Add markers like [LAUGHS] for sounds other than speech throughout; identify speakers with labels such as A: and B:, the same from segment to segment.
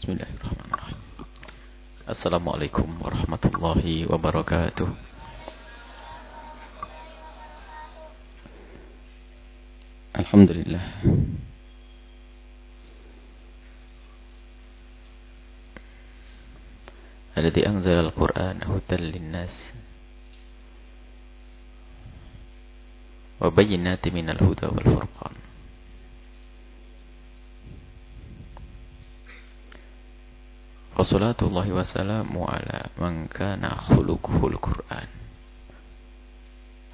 A: بسم الله الرحمن الرحيم السلام عليكم ورحمة الله وبركاته الحمد لله الذي أنزل القرآن هدى للناس وبينات من الهدى والفرقان Wassalatullahi wassalamu ala man kana khuluquhul Qur'an.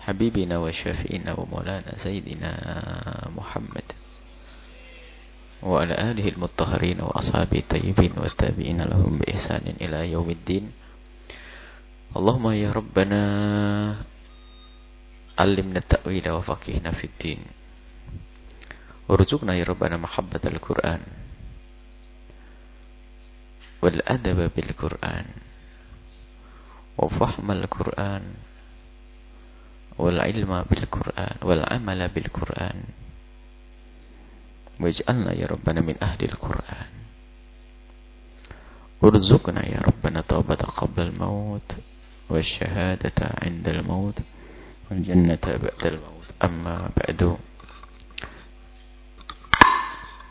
A: Habibina wa syafi'ina wa maulana Sayyidina Muhammad. Wa ala alihi al-mutahharin wa ashabi tayyibin wa tabi'ina lahum bi ihsanin ila yaumiddin. Allahumma ya Rabbana علمنا التأويل وفقهنا في الدين وارزقنا يا ربنا محبة القرآن والأدب بالقرآن وفهم القرآن والعلم بالقرآن والعمل بالقرآن. واجعلنا يا ربنا من أهل القرآن. ارزقنا يا ربنا توبة قبل الموت والشهادة عند الموت والجنة بعد الموت. أما بعد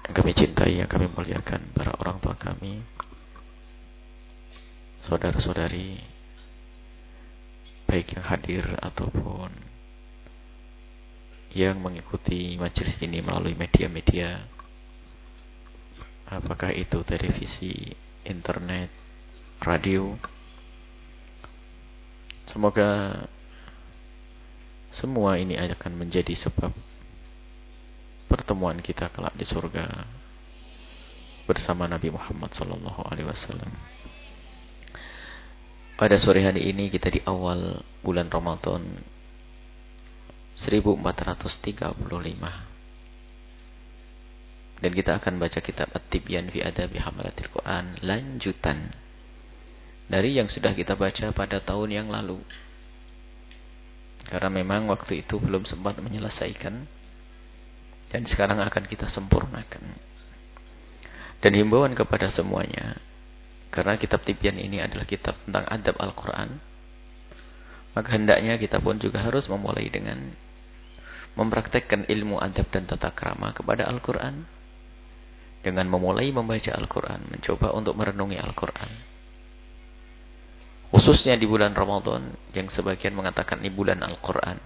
A: kami cintai yang kami muliakan para orang tua kami. Saudara-saudari baik yang hadir ataupun yang mengikuti majelis ini melalui media-media apakah itu televisi, internet, radio semoga semua ini akan menjadi sebab pertemuan kita kelak di surga bersama Nabi Muhammad wasallam. Pada sore hari ini kita di awal bulan Ramadan 1435 dan kita akan baca kitab At-Tibyan fi Adabi Hamalatil Quran lanjutan dari yang sudah kita baca pada tahun yang lalu. Karena memang waktu itu belum sempat menyelesaikan dan sekarang akan kita sempurnakan. Dan himbauan kepada semuanya karena kitab Tibyan ini adalah kitab tentang adab Al-Quran. Maka hendaknya kita pun juga harus memulai dengan mempraktekkan ilmu adab dan tata krama kepada Al-Quran. Dengan memulai membaca Al-Quran. Mencoba untuk merenungi Al-Quran. Khususnya di bulan Ramadan. Yang sebagian mengatakan ini bulan Al-Quran.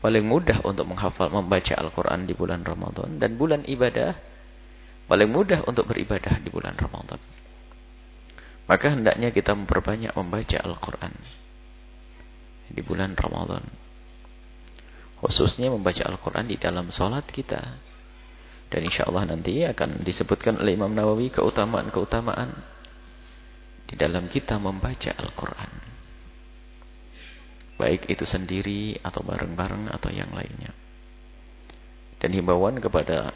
A: Paling mudah untuk menghafal membaca Al-Quran di bulan Ramadan. Dan bulan ibadah. Paling mudah untuk beribadah di bulan Ramadan. Maka hendaknya kita memperbanyak membaca Al-Quran di bulan Ramadan. Khususnya membaca Al-Quran di dalam sholat kita. Dan insya Allah nanti akan disebutkan oleh Imam Nawawi keutamaan-keutamaan di dalam kita membaca Al-Quran. Baik itu sendiri atau bareng-bareng atau yang lainnya. Dan himbauan kepada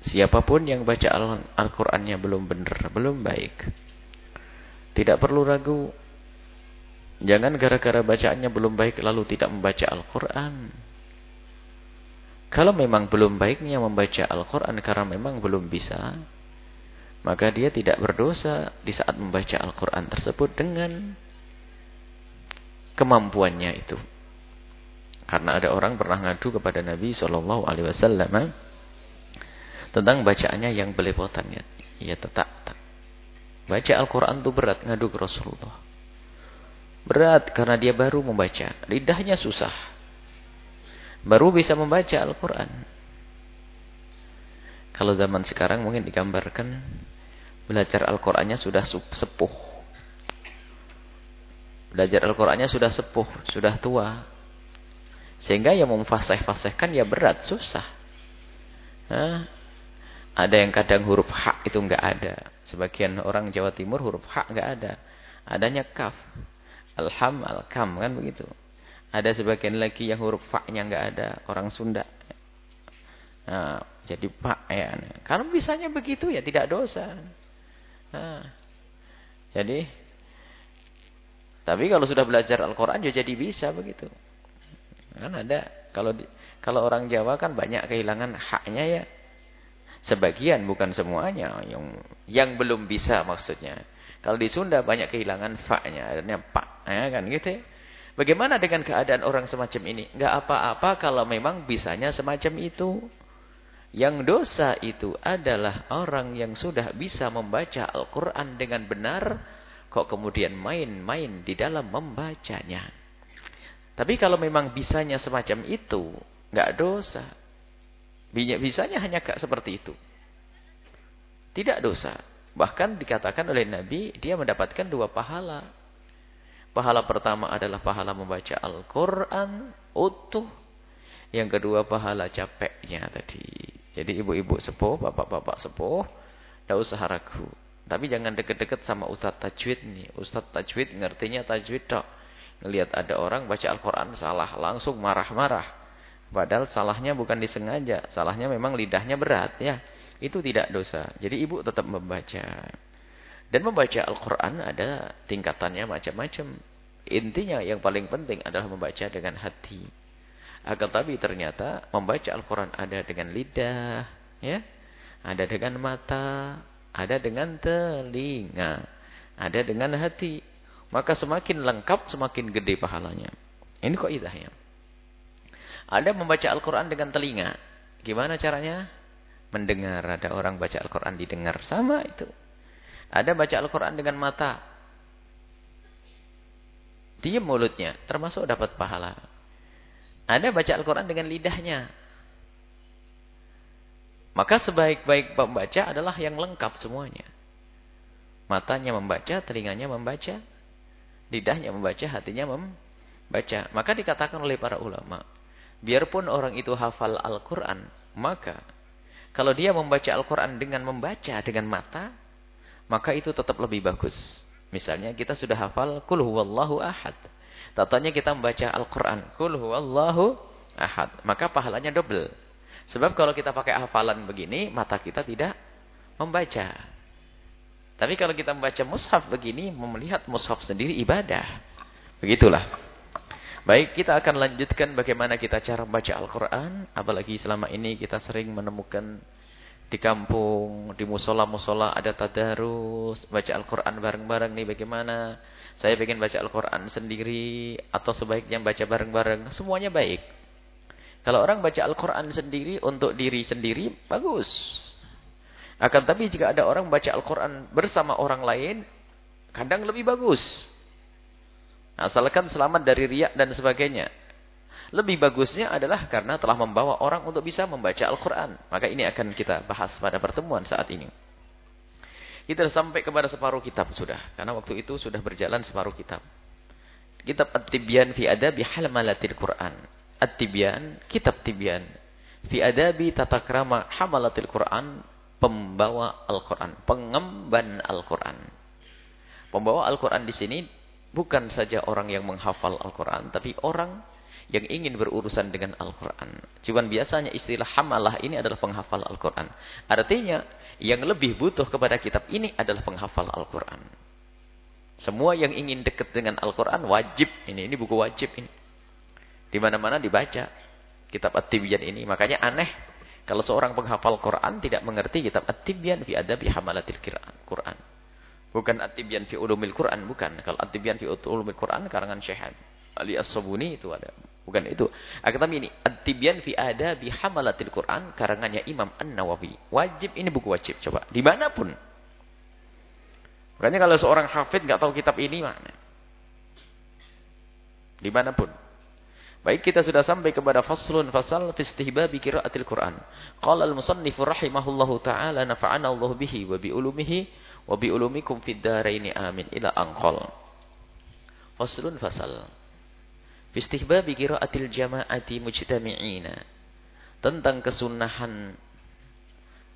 A: siapa pun yang baca Al-Qurannya belum benar, belum baik tidak perlu ragu. Jangan gara-gara bacaannya belum baik lalu tidak membaca Al-Quran. Kalau memang belum baiknya membaca Al-Quran karena memang belum bisa, maka dia tidak berdosa di saat membaca Al-Quran tersebut dengan kemampuannya itu. Karena ada orang pernah ngadu kepada Nabi Shallallahu Alaihi Wasallam tentang bacaannya yang belepotan. Ya tetap Baca Al-Quran itu berat ngadu ke Rasulullah. Berat karena dia baru membaca. Lidahnya susah. Baru bisa membaca Al-Quran. Kalau zaman sekarang mungkin digambarkan belajar Al-Qurannya sudah sepuh. Belajar Al-Qurannya sudah sepuh, sudah tua. Sehingga yang memfasih-fasihkan ya berat, susah. Hah? Ada yang kadang huruf hak itu enggak ada. Sebagian orang Jawa Timur huruf hak enggak ada. Adanya kaf. Alham, alkam kan begitu. Ada sebagian lagi yang huruf fa-nya enggak ada. Orang Sunda. Nah, jadi pak ya. Kalau bisanya begitu ya tidak dosa. Nah, jadi tapi kalau sudah belajar Al-Qur'an ya jadi bisa begitu. Kan ada kalau kalau orang Jawa kan banyak kehilangan haknya ya Sebagian bukan semuanya yang yang belum bisa maksudnya. Kalau di Sunda banyak kehilangan fa-nya, adanya pak, ya kan gitu. Ya. Bagaimana dengan keadaan orang semacam ini? Enggak apa-apa kalau memang bisanya semacam itu. Yang dosa itu adalah orang yang sudah bisa membaca Al-Quran dengan benar, kok kemudian main-main di dalam membacanya. Tapi kalau memang bisanya semacam itu, enggak dosa. Bisanya hanya seperti itu. Tidak dosa. Bahkan dikatakan oleh Nabi, dia mendapatkan dua pahala. Pahala pertama adalah pahala membaca Al-Quran utuh. Yang kedua pahala capeknya tadi. Jadi ibu-ibu sepuh, bapak-bapak sepuh, tidak usah ragu. Tapi jangan deket-deket sama Ustadz Tajwid nih. Ustadz Tajwid ngertinya Tajwid dok. Ngelihat ada orang baca Al-Quran salah, langsung marah-marah. Padahal salahnya bukan disengaja. Salahnya memang lidahnya berat ya. Itu tidak dosa. Jadi ibu tetap membaca. Dan membaca Al-Quran ada tingkatannya macam-macam. Intinya yang paling penting adalah membaca dengan hati. Agar tapi ternyata membaca Al-Quran ada dengan lidah. ya, Ada dengan mata. Ada dengan telinga. Ada dengan hati. Maka semakin lengkap, semakin gede pahalanya. Ini kok idahnya. Ada membaca Al-Quran dengan telinga. Gimana caranya? Mendengar. Ada orang baca Al-Quran didengar. Sama itu. Ada baca Al-Quran dengan mata. Diam mulutnya. Termasuk dapat pahala. Ada baca Al-Quran dengan lidahnya. Maka sebaik-baik pembaca adalah yang lengkap semuanya. Matanya membaca, telinganya membaca, lidahnya membaca, hatinya membaca. Maka dikatakan oleh para ulama, Biarpun orang itu hafal Al-Quran, maka kalau dia membaca Al-Quran dengan membaca dengan mata, maka itu tetap lebih bagus. Misalnya kita sudah hafal Kul huwallahu ahad. Tatanya kita membaca Al-Quran. Kul huwallahu ahad. Maka pahalanya double. Sebab kalau kita pakai hafalan begini, mata kita tidak membaca. Tapi kalau kita membaca mushaf begini, melihat mushaf sendiri ibadah. Begitulah. Baik, kita akan lanjutkan bagaimana kita cara baca Al-Quran. Apalagi selama ini kita sering menemukan di kampung, di musola-musola ada tadarus, baca Al-Quran bareng-bareng nih bagaimana. Saya ingin baca Al-Quran sendiri atau sebaiknya baca bareng-bareng. Semuanya baik. Kalau orang baca Al-Quran sendiri untuk diri sendiri, bagus. Akan tapi jika ada orang baca Al-Quran bersama orang lain, kadang lebih bagus. Asalkan selamat dari riak dan sebagainya. Lebih bagusnya adalah karena telah membawa orang untuk bisa membaca Al-Quran. Maka ini akan kita bahas pada pertemuan saat ini. Kita sampai kepada separuh kitab sudah. Karena waktu itu sudah berjalan separuh kitab. Kitab At-Tibyan fi adabi halmalatil Quran. At-Tibyan, kitab Tibyan. Fi adabi tatakrama hamalatil Quran. Pembawa Al-Quran. Pengemban Al-Quran. Pembawa Al-Quran di sini Bukan saja orang yang menghafal Al-Quran. Tapi orang yang ingin berurusan dengan Al-Quran. Cuman biasanya istilah hamalah ini adalah penghafal Al-Quran. Artinya, yang lebih butuh kepada kitab ini adalah penghafal Al-Quran. Semua yang ingin dekat dengan Al-Quran wajib. Ini ini buku wajib ini. Di mana-mana dibaca kitab At-Tibyan ini. Makanya aneh kalau seorang penghafal Quran tidak mengerti kitab At-Tibyan fi adabi hamalatil Quran. Bukan At-Tibyan fi Ulumil Quran, bukan. Kalau At-Tibyan fi Ulumil Quran karangan Syekh Ali As-Sabuni itu ada. Bukan itu. Akan tapi ini At-Tibyan fi Adabi Hamalatil Quran karangannya Imam An-Nawawi. Wajib ini buku wajib coba. Di mana pun. Makanya kalau seorang hafid nggak tahu kitab ini mana. Di mana pun. Baik kita sudah sampai kepada faslun fasal fi istihbabi qiraatil Quran. Qala al-musannif rahimahullahu taala nafa'ana Allah bihi wa bi ulumihi wa bi ulumikum fid dharaini amin. Ila anqal. Faslun fasal. Fi istihbabi qiraatil jama'ati mujtami'ina. Tentang kesunahan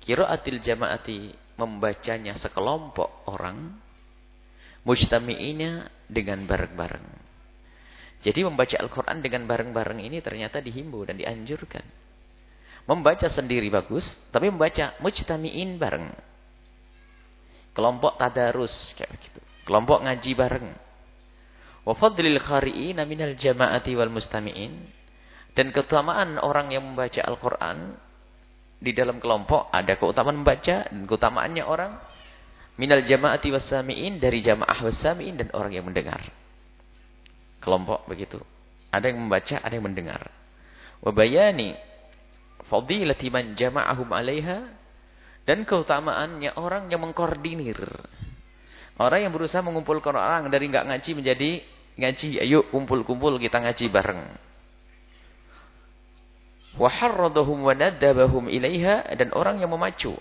A: qiraatil jama'ati membacanya sekelompok orang mujtami'ina dengan bareng-bareng. Jadi membaca Al-Quran dengan bareng-bareng ini ternyata dihimbau dan dianjurkan. Membaca sendiri bagus, tapi membaca mujtami'in bareng. Kelompok tadarus kayak begitu. Kelompok ngaji bareng. Wa fadlil qari'ina minal jama'ati wal mustami'in. Dan keutamaan orang yang membaca Al-Qur'an di dalam kelompok ada keutamaan membaca dan keutamaannya orang minal jama'ati wassami'in dari jamaah wassami'in dan orang yang mendengar. Kelompok begitu. Ada yang membaca, ada yang mendengar. Wabayani fadilati man jama'ahum 'alaiha dan keutamaannya orang yang mengkoordinir. Orang yang berusaha mengumpulkan orang dari enggak ngaji menjadi ngaji. Ayo kumpul-kumpul kita ngaji bareng. Wa harradahum wa nadabahum ilaiha dan orang yang memacu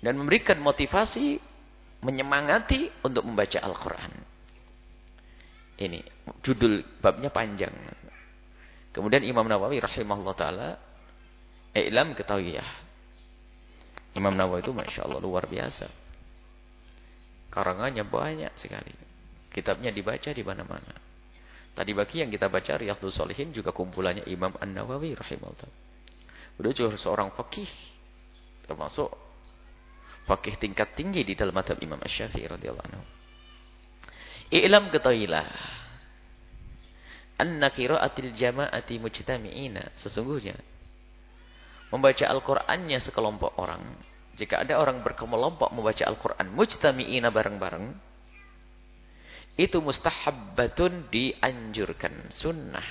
A: dan memberikan motivasi menyemangati untuk membaca Al-Qur'an. Ini judul babnya panjang. Kemudian Imam Nawawi rahimahullah taala I'lam ya. Imam Nawawi itu Masya Allah luar biasa. Karangannya banyak sekali. Kitabnya dibaca di mana-mana. Tadi bagi yang kita baca Riyadhus Shalihin juga kumpulannya Imam An-Nawawi rahimahullah. Beliau juga seorang fakih termasuk fakih tingkat tinggi di dalam madhab Imam Asy-Syafi'i radhiyallahu anhu. I'lam ketahuilah anna qira'atil jama'ati mujtami'ina sesungguhnya membaca Al-Qur'annya sekelompok orang. Jika ada orang berkelompok membaca Al-Qur'an mujtami'ina bareng-bareng itu mustahabbatun dianjurkan sunnah.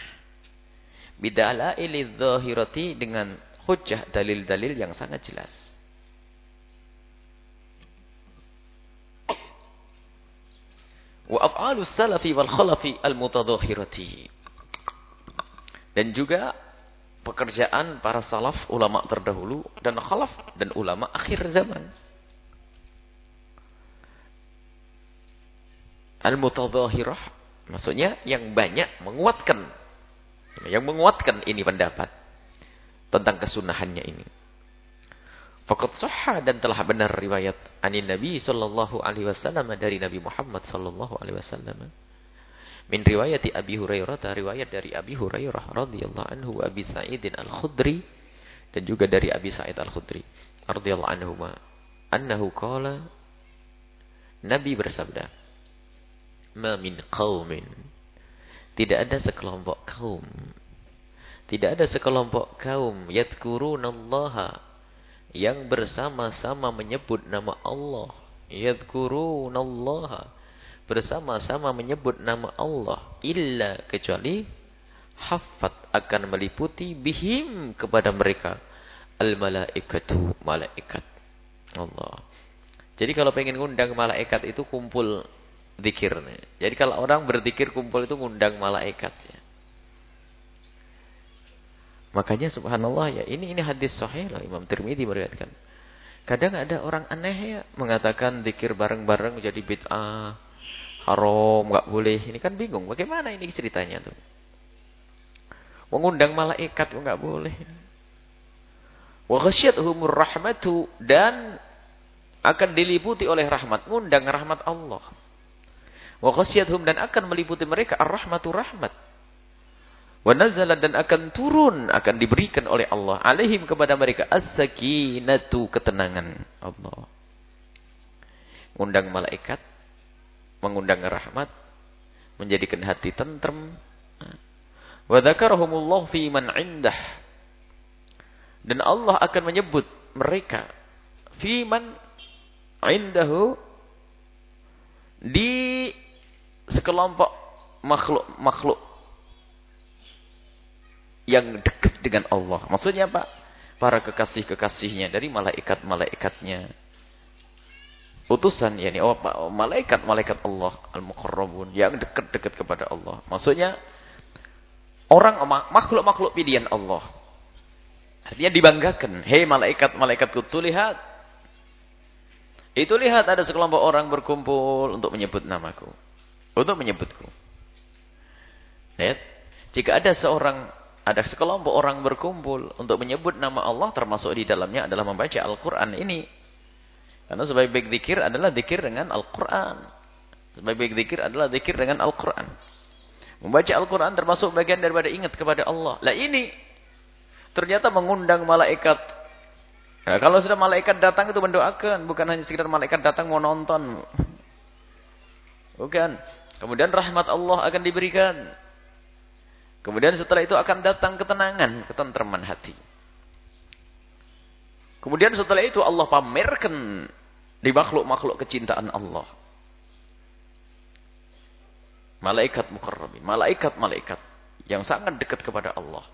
A: Bidalaili dzahirati dengan hujjah dalil-dalil yang sangat jelas. Wa af'alus salafi wal khalafi al mutadhahirati dan juga pekerjaan para salaf ulama terdahulu dan khalaf dan ulama akhir zaman. Al mutadhahirah maksudnya yang banyak menguatkan. Yang menguatkan ini pendapat tentang kesunahannya ini. Fakat sahha dan telah benar riwayat anin Nabi sallallahu alaihi wasallam dari Nabi Muhammad sallallahu alaihi wasallam. Min riwayati Abi Hurairah, riwayat dari Abi Hurairah radhiyallahu anhu Abi Sa'id Al-Khudri dan juga dari Abi Sa'id Al-Khudri radhiyallahu anhu annahu qala Nabi bersabda Ma min qaumin. Tidak ada sekelompok kaum. Tidak ada sekelompok kaum yadhkurunallaha yang bersama-sama menyebut nama Allah. Yadhkurunallaha bersama-sama menyebut nama Allah illa kecuali hafat akan meliputi bihim kepada mereka. Al malaikatu malaikat. Allah. Jadi kalau pengen ngundang malaikat itu kumpul zikir jadi kalau orang berzikir kumpul itu ngundang malaikat ya. Makanya subhanallah ya, ini ini hadis sahih lah Imam Tirmidzi meriwayatkan. Kadang ada orang aneh ya mengatakan zikir bareng-bareng jadi bid'ah, haram, enggak boleh. Ini kan bingung, bagaimana ini ceritanya tuh? Mengundang malaikat enggak boleh. Wa ghasyiyatuhumur rahmatu dan akan diliputi oleh rahmat, ngundang rahmat Allah. Wa ghasyiyatuhum dan akan meliputi mereka ar-rahmatu rahmat. Wa nazala dan akan turun, akan diberikan oleh Allah alaihim kepada mereka as-sakinatu ketenangan Allah. Mengundang malaikat, mengundang rahmat, menjadikan hati tentrem. Wa dzakarahumullah fi man indah. Dan Allah akan menyebut mereka fi man indahu di sekelompok makhluk-makhluk yang dekat dengan Allah. Maksudnya apa? Para kekasih-kekasihnya dari malaikat-malaikatnya. Utusan yakni oh, malaikat-malaikat Allah al-muqarrabun yang dekat-dekat kepada Allah. Maksudnya orang makhluk-makhluk pilihan Allah. Artinya dibanggakan, "Hei malaikat-malaikatku, tuh lihat. Itu lihat ada sekelompok orang berkumpul untuk menyebut namaku. Untuk menyebutku." Lihat, jika ada seorang ada sekelompok orang berkumpul untuk menyebut nama Allah termasuk di dalamnya adalah membaca Al-Quran ini. Karena sebaik-baik zikir adalah zikir dengan Al-Quran. Sebaik-baik zikir adalah zikir dengan Al-Quran. Membaca Al-Quran termasuk bagian daripada ingat kepada Allah. Lah ini ternyata mengundang malaikat. Nah, kalau sudah malaikat datang itu mendoakan. Bukan hanya sekedar malaikat datang mau nonton. Bukan. Kemudian rahmat Allah akan diberikan. Kemudian setelah itu akan datang ketenangan, ketentraman hati. Kemudian setelah itu Allah pamerkan di makhluk-makhluk kecintaan Allah. Malaikat mukarrabin, malaikat-malaikat yang sangat dekat kepada Allah.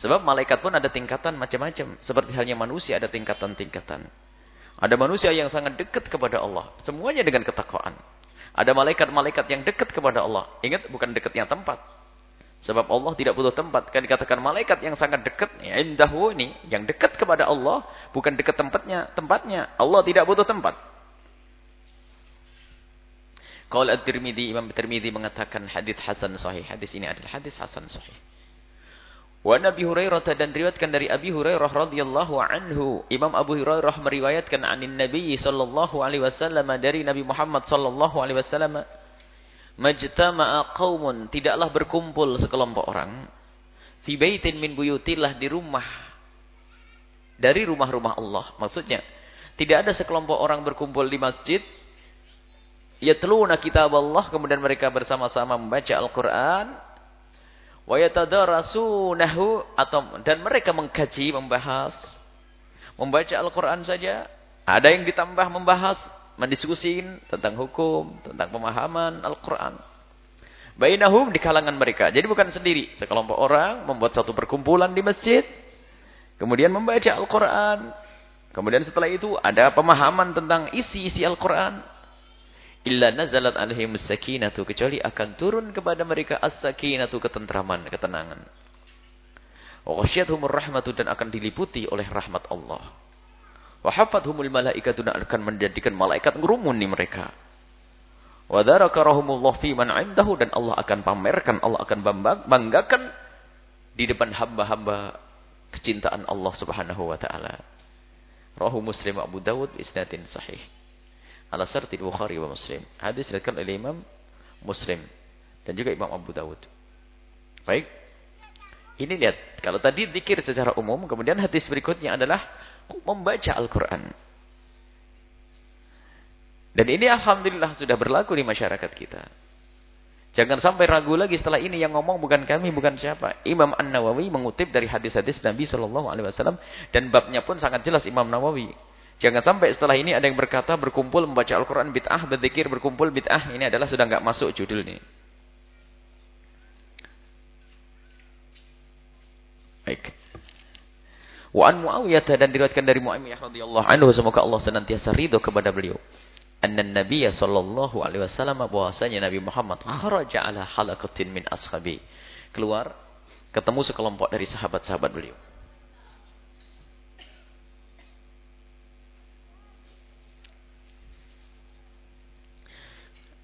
A: Sebab malaikat pun ada tingkatan macam-macam. Seperti halnya manusia ada tingkatan-tingkatan. Ada manusia yang sangat dekat kepada Allah. Semuanya dengan ketakwaan. Ada malaikat-malaikat yang dekat kepada Allah. Ingat, bukan dekatnya tempat. Sebab Allah tidak butuh tempat. Kan dikatakan malaikat yang sangat dekat. Ya, indahu ini. Yang dekat kepada Allah. Bukan dekat tempatnya. Tempatnya. Allah tidak butuh tempat. Kalau At-Tirmidzi, Imam At-Tirmidzi mengatakan hadis hasan sahih. Hadis ini adalah hadis hasan sahih. Wa Nabi Hurairah dan riwayatkan dari Abi Hurairah radhiyallahu anhu. Imam Abu Hurairah meriwayatkan anin Nabi sallallahu alaihi wasallam dari Nabi Muhammad sallallahu alaihi wasallam majtama'a qaumun tidaklah berkumpul sekelompok orang fi baitin min buyutillah di rumah dari rumah-rumah Allah. Maksudnya tidak ada sekelompok orang berkumpul di masjid yatluna kitab Allah kemudian mereka bersama-sama membaca Al-Qur'an wa yatadarasunahu atau dan mereka mengkaji, membahas, membaca Al-Qur'an saja. Ada yang ditambah membahas, mendiskusin tentang hukum, tentang pemahaman Al-Qur'an. Bainahum di kalangan mereka. Jadi bukan sendiri, sekelompok orang membuat satu perkumpulan di masjid, kemudian membaca Al-Qur'an. Kemudian setelah itu ada pemahaman tentang isi-isi Al-Qur'an illa nazalat alaihim sakinatu kecuali akan turun kepada mereka as-sakinatu ketentraman, ketenangan. Wa rahmatu dan akan diliputi oleh rahmat Allah. Wa hafathumul malaikatu akan menjadikan malaikat ngerumuni mereka. Wa dzarakarahumullah fi man 'indahu dan Allah akan pamerkan, Allah akan banggakan di depan hamba-hamba kecintaan Allah Subhanahu wa taala. Rahu Muslim Abu Dawud isnadin sahih ala sarti Bukhari wa Muslim. Hadis diriwayatkan oleh Imam Muslim dan juga Imam Abu Dawud. Baik. Ini lihat, kalau tadi zikir secara umum, kemudian hadis berikutnya adalah membaca Al-Qur'an. Dan ini alhamdulillah sudah berlaku di masyarakat kita. Jangan sampai ragu lagi setelah ini yang ngomong bukan kami, bukan siapa. Imam An-Nawawi mengutip dari hadis-hadis Nabi Shallallahu Alaihi Wasallam dan babnya pun sangat jelas Imam Nawawi. Jangan sampai setelah ini ada yang berkata berkumpul membaca Al-Quran bid'ah, berzikir berkumpul bid'ah. Ini adalah sudah nggak masuk judul ini. Baik. Wa an Muawiyah dan diriwayatkan dari Muawiyah radhiyallahu anhu semoga Allah senantiasa ridho kepada beliau. Anna Nabiya sallallahu alaihi wasallam bahwasanya Nabi Muhammad kharaja ala halaqatin min ashabi. Keluar ketemu sekelompok dari sahabat-sahabat beliau.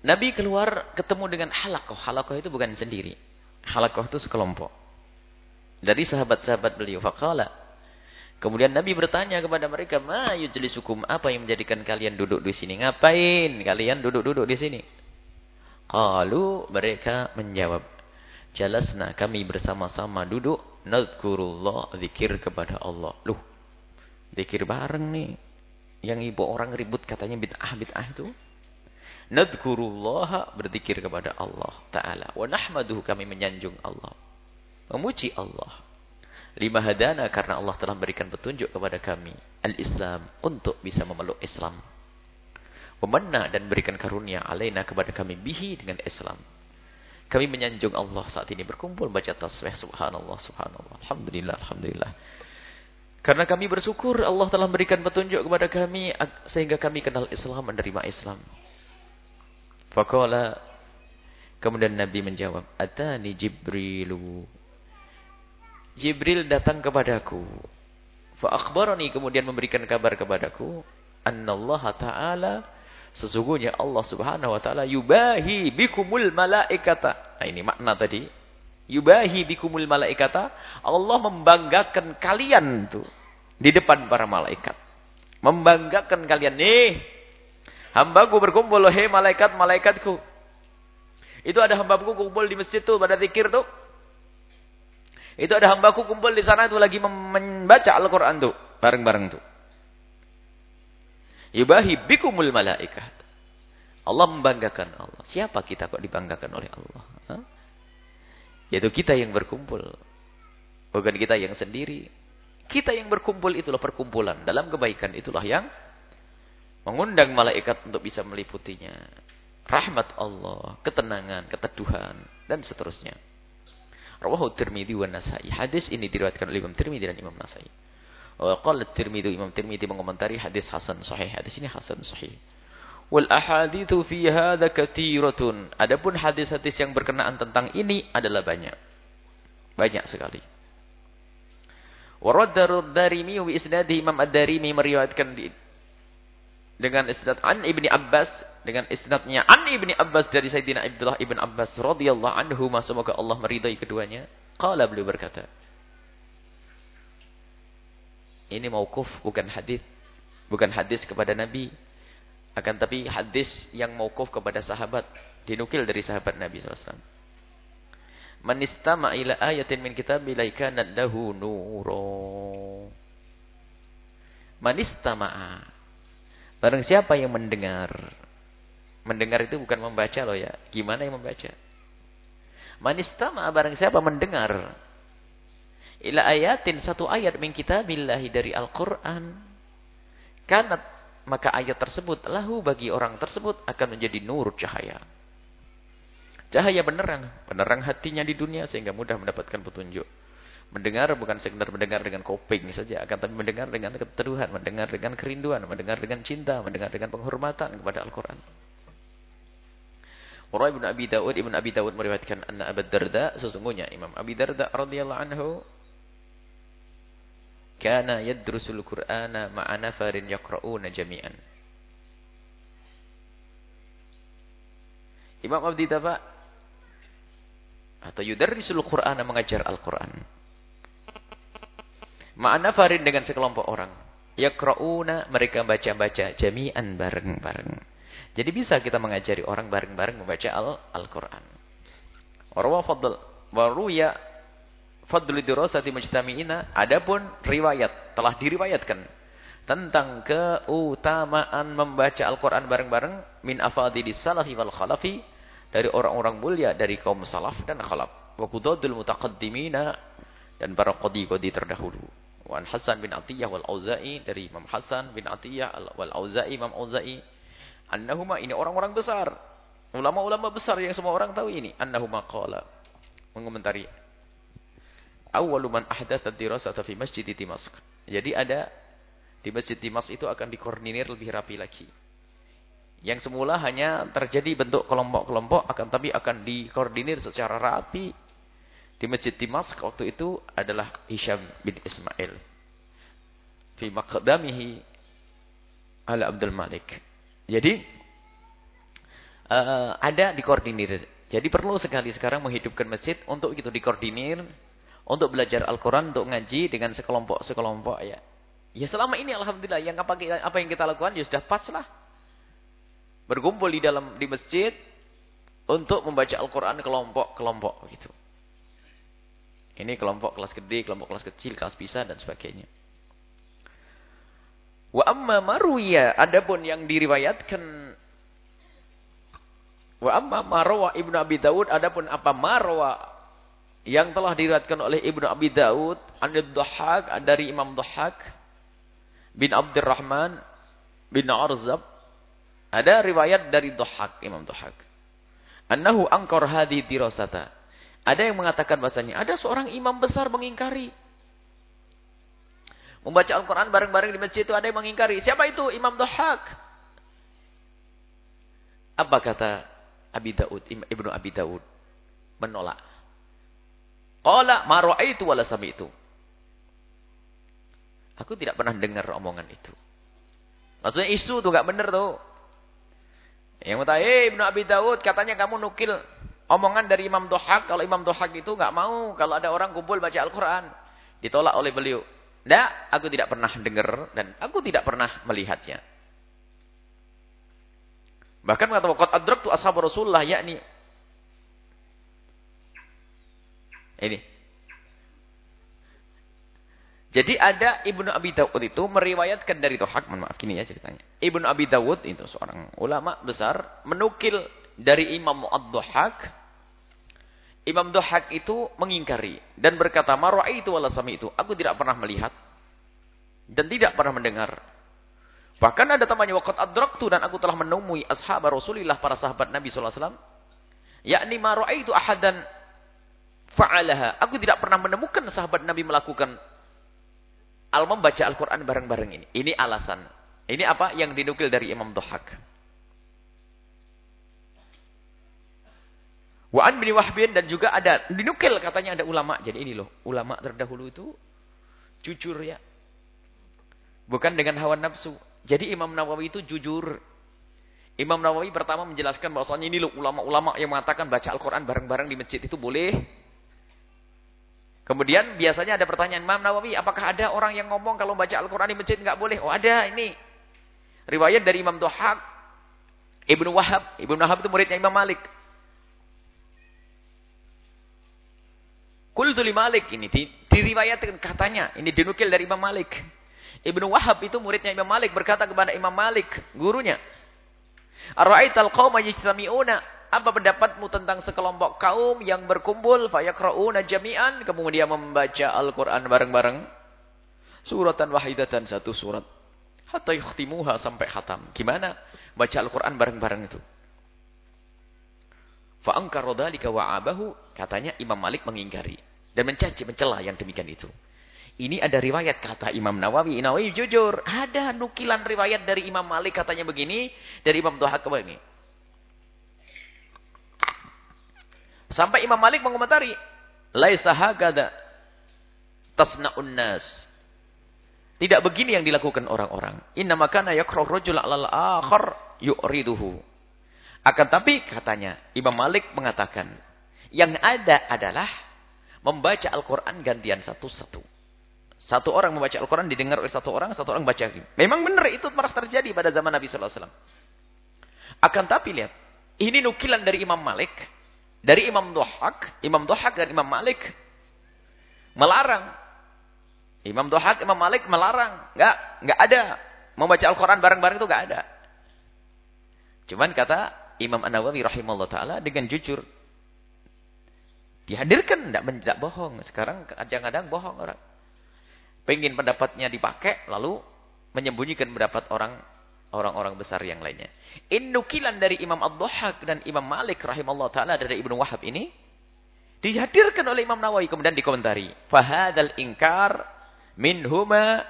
A: Nabi keluar ketemu dengan halakoh. Halakoh itu bukan sendiri. Halakoh itu sekelompok. Dari sahabat-sahabat beliau. Faqala. Kemudian Nabi bertanya kepada mereka. Ma yujlisukum. Apa yang menjadikan kalian duduk di sini? Ngapain kalian duduk-duduk di sini? Qalu mereka menjawab. Jalasna kami bersama-sama duduk. Nadkurullah. Zikir kepada Allah. Loh. Zikir bareng nih. Yang ibu orang ribut katanya bid'ah-bid'ah itu. Nadkurullah berzikir kepada Allah Ta'ala. Wa nahmaduhu kami menyanjung Allah. Memuji Allah. Lima hadana karena Allah telah memberikan petunjuk kepada kami. Al-Islam untuk bisa memeluk Islam. Memanna dan berikan karunia alaina kepada kami bihi dengan Islam. Kami menyanjung Allah saat ini berkumpul baca tasbih subhanallah subhanallah. Alhamdulillah alhamdulillah. Karena kami bersyukur Allah telah memberikan petunjuk kepada kami sehingga kami kenal Islam menerima Islam. Faqala kemudian Nabi menjawab, "Atani Jibrilu." Jibril datang kepadaku. Fa akhbarani kemudian memberikan kabar kepadaku, annallaha ta'ala sesungguhnya Allah Subhanahu wa taala yubahi bikumul malaikata. Nah, ini makna tadi. Yubahi bikumul malaikata, Allah membanggakan kalian tuh di depan para malaikat. Membanggakan kalian nih Hambaku berkumpul, hei malaikat-malaikatku. Itu ada hambaku kumpul di masjid tuh pada zikir tuh. Itu ada hambaku kumpul di sana tuh lagi membaca Al-Quran tuh. Bareng-bareng tuh. Yubahi bikumul malaikat. Allah membanggakan Allah. Siapa kita kok dibanggakan oleh Allah? Hah? Yaitu kita yang berkumpul. Bukan kita yang sendiri. Kita yang berkumpul itulah perkumpulan. Dalam kebaikan itulah yang mengundang malaikat untuk bisa meliputinya. Rahmat Allah, ketenangan, keteduhan, dan seterusnya. Rawahu Tirmidzi wa Nasai. Hadis ini diriwayatkan oleh Imam Tirmidzi dan Imam Nasai. Wa qala Tirmidzi Imam Tirmidzi mengomentari hadis hasan sahih. Hadis ini hasan sahih. Wal ahaditsu fi hadza katsiratun. Adapun hadis-hadis yang berkenaan tentang ini adalah banyak. Banyak sekali. Waraddarud darimi wa isnadihi Imam Ad-Darimi meriwayatkan dengan isnad an Ibni Abbas dengan isnadnya an Ibni Abbas dari Sayyidina Abdullah Ibn Abbas radhiyallahu anhu semoga Allah meridai keduanya qala beliau berkata ini mauquf bukan hadis bukan hadis kepada nabi akan tapi hadis yang mauquf kepada sahabat dinukil dari sahabat Nabi sallallahu alaihi wasallam Man istama ila ayatin min kitabillahi kana lahu nuru. Man istama'a Barang siapa yang mendengar. Mendengar itu bukan membaca loh ya. Gimana yang membaca? Manistama barang siapa mendengar. Ila ayatin satu ayat min kitabillahi dari Al-Quran. Karena maka ayat tersebut lahu bagi orang tersebut akan menjadi nur cahaya. Cahaya penerang. Penerang hatinya di dunia sehingga mudah mendapatkan petunjuk. Mendengar bukan sekedar mendengar dengan koping saja, akan tapi mendengar dengan keteduhan, mendengar dengan kerinduan, mendengar dengan cinta, mendengar dengan penghormatan kepada Al-Quran. Urah ibn Abi Dawud, ibn Abi Dawud meriwayatkan anna Abu Darda, sesungguhnya Imam Abi Darda radhiyallahu anhu kana yadrusul Qur'ana ma'a nafarin yaqra'una jami'an. Imam Abi Darda atau yudarrisul Qur'ana mengajar Al-Qur'an. Ma'ana farin dengan sekelompok orang. Yakra'una mereka baca-baca jami'an bareng-bareng. Jadi bisa kita mengajari orang bareng-bareng membaca Al-Quran. Warwa fadl. Waruya fadlu dirasati mujtami'ina. Adapun riwayat. Telah diriwayatkan. Tentang keutamaan membaca Al-Quran bareng-bareng. Min afadili salafi wal khalafi. Dari orang-orang mulia. Dari kaum salaf dan khalaf. Wa kudadul mutaqaddimina. Dan para qadi-qadi terdahulu. Wan Hasan bin Atiyah wal Auza'i dari Imam Hasan bin Atiyah wal Auza'i Imam Auza'i. Annahuma ini orang-orang besar. Ulama-ulama besar yang semua orang tahu ini. Annahuma qala. Mengomentari. Awwalu man ahdatha dirasata fi masjid Dimashq. Jadi ada di masjid Dimashq itu akan dikoordinir lebih rapi lagi. Yang semula hanya terjadi bentuk kelompok-kelompok akan tapi akan dikoordinir secara rapi di Masjid Dimashq waktu itu adalah Hisham bin Ismail. Fi maqdamihi ala Abdul Malik. Jadi uh, ada dikoordinir. Jadi perlu sekali sekarang menghidupkan masjid untuk itu dikoordinir untuk belajar Al-Qur'an, untuk ngaji dengan sekelompok-sekelompok ya. Ya selama ini alhamdulillah yang apa apa yang kita lakukan ya sudah pas lah. Berkumpul di dalam di masjid untuk membaca Al-Qur'an kelompok-kelompok gitu. Ini kelompok kelas gede, kelompok kelas kecil, kelas pisah dan sebagainya. Wa amma maruya, adapun yang diriwayatkan Wa amma marwa Ibnu Abi Dawud, adapun apa marwa yang telah diriwayatkan oleh Ibnu Abi Dawud an Dhahak dari Imam Dhahak bin Abdurrahman bin Arzab ada riwayat dari Dhahak Imam Dhahak annahu angkar hadhi dirasata ada yang mengatakan bahasanya, ada seorang imam besar mengingkari. Membaca Al-Quran bareng-bareng di masjid itu ada yang mengingkari. Siapa itu? Imam Dohak. Apa kata Abi Daud, Ibnu Abi Daud? Menolak. Qala ma ra'aitu wala itu. Aku tidak pernah dengar omongan itu. Maksudnya isu tuh gak benar tuh. Yang kata, "Eh Ibnu Abi Daud, katanya kamu nukil Omongan dari Imam Dohak, kalau Imam Dohak itu nggak mau kalau ada orang kumpul baca Al-Quran. Ditolak oleh beliau. Tidak, aku tidak pernah dengar dan aku tidak pernah melihatnya. Bahkan kata Qad adraktu ashab Rasulullah yakni ini. Jadi ada Ibnu Abi Dawud itu meriwayatkan dari Dohak, mohon maaf gini ya ceritanya. Ibnu Abi Dawud itu seorang ulama besar menukil dari Imam Ad-Dhahak Imam Dhahak itu mengingkari dan berkata itu wala itu aku tidak pernah melihat dan tidak pernah mendengar. Bahkan ada temannya waqad adraktu dan aku telah menemui ashab Rasulullah para sahabat Nabi sallallahu alaihi wasallam yakni ma raaitu ahadan fa'alaha. Aku tidak pernah menemukan sahabat Nabi melakukan al membaca Al-Qur'an bareng-bareng ini. Ini alasan. Ini apa yang dinukil dari Imam Dhahak. Wa'an bin Wahbin dan juga ada dinukil katanya ada ulama. Jadi ini loh, ulama terdahulu itu jujur ya. Bukan dengan hawa nafsu. Jadi Imam Nawawi itu jujur. Imam Nawawi pertama menjelaskan bahwasanya ini loh ulama-ulama yang mengatakan baca Al-Qur'an bareng-bareng di masjid itu boleh. Kemudian biasanya ada pertanyaan Imam Nawawi, apakah ada orang yang ngomong kalau baca Al-Qur'an di masjid enggak boleh? Oh, ada ini. Riwayat dari Imam Dhahak Ibnu Wahab. Ibnu Wahab itu muridnya Imam Malik. Qultu li Malik ini di, diriwayatkan katanya, ini dinukil dari Imam Malik. Ibnu Wahab itu muridnya Imam Malik berkata kepada Imam Malik, gurunya, "Ara'aital qauma yajtami'una?" Apa pendapatmu tentang sekelompok kaum yang berkumpul fayaqra'una jami'an kemudian membaca Al-Qur'an bareng-bareng? Suratan wahidatan satu surat. Hatta yukhtimuha sampai khatam. Gimana baca Al-Qur'an bareng-bareng itu? Fa'angkara dzalika wa'abahu, katanya Imam Malik mengingkari dan mencaci mencela yang demikian itu. Ini ada riwayat kata Imam Nawawi. Nawawi jujur, ada nukilan riwayat dari Imam Malik katanya begini, dari Imam Dhahak begini. Sampai Imam Malik mengomentari, laisa hakada tasna'un nas. Tidak begini yang dilakukan orang-orang. Inna makana yakrah rajul 'alal akhar yu'riduhu. Akan tapi katanya Imam Malik mengatakan yang ada adalah membaca Al-Quran gantian satu-satu. Satu orang membaca Al-Quran didengar oleh satu orang, satu orang baca. Memang benar itu pernah terjadi pada zaman Nabi Sallallahu Alaihi Wasallam. Akan tapi lihat, ini nukilan dari Imam Malik, dari Imam Dohak, Imam Dohak dan Imam Malik melarang. Imam Dohak, Imam Malik melarang, nggak, nggak ada membaca Al-Quran bareng-bareng itu nggak ada. Cuman kata Imam An-Nawawi rahimahullah taala dengan jujur dihadirkan tidak tidak bohong. Sekarang kadang-kadang bohong orang. Pengen pendapatnya dipakai lalu menyembunyikan pendapat orang orang-orang besar yang lainnya. Inukilan dari Imam Ad-Dhahhak dan Imam Malik rahimahullah taala dari Ibnu Wahab ini dihadirkan oleh Imam Nawawi kemudian dikomentari. Fahadal ingkar minhuma.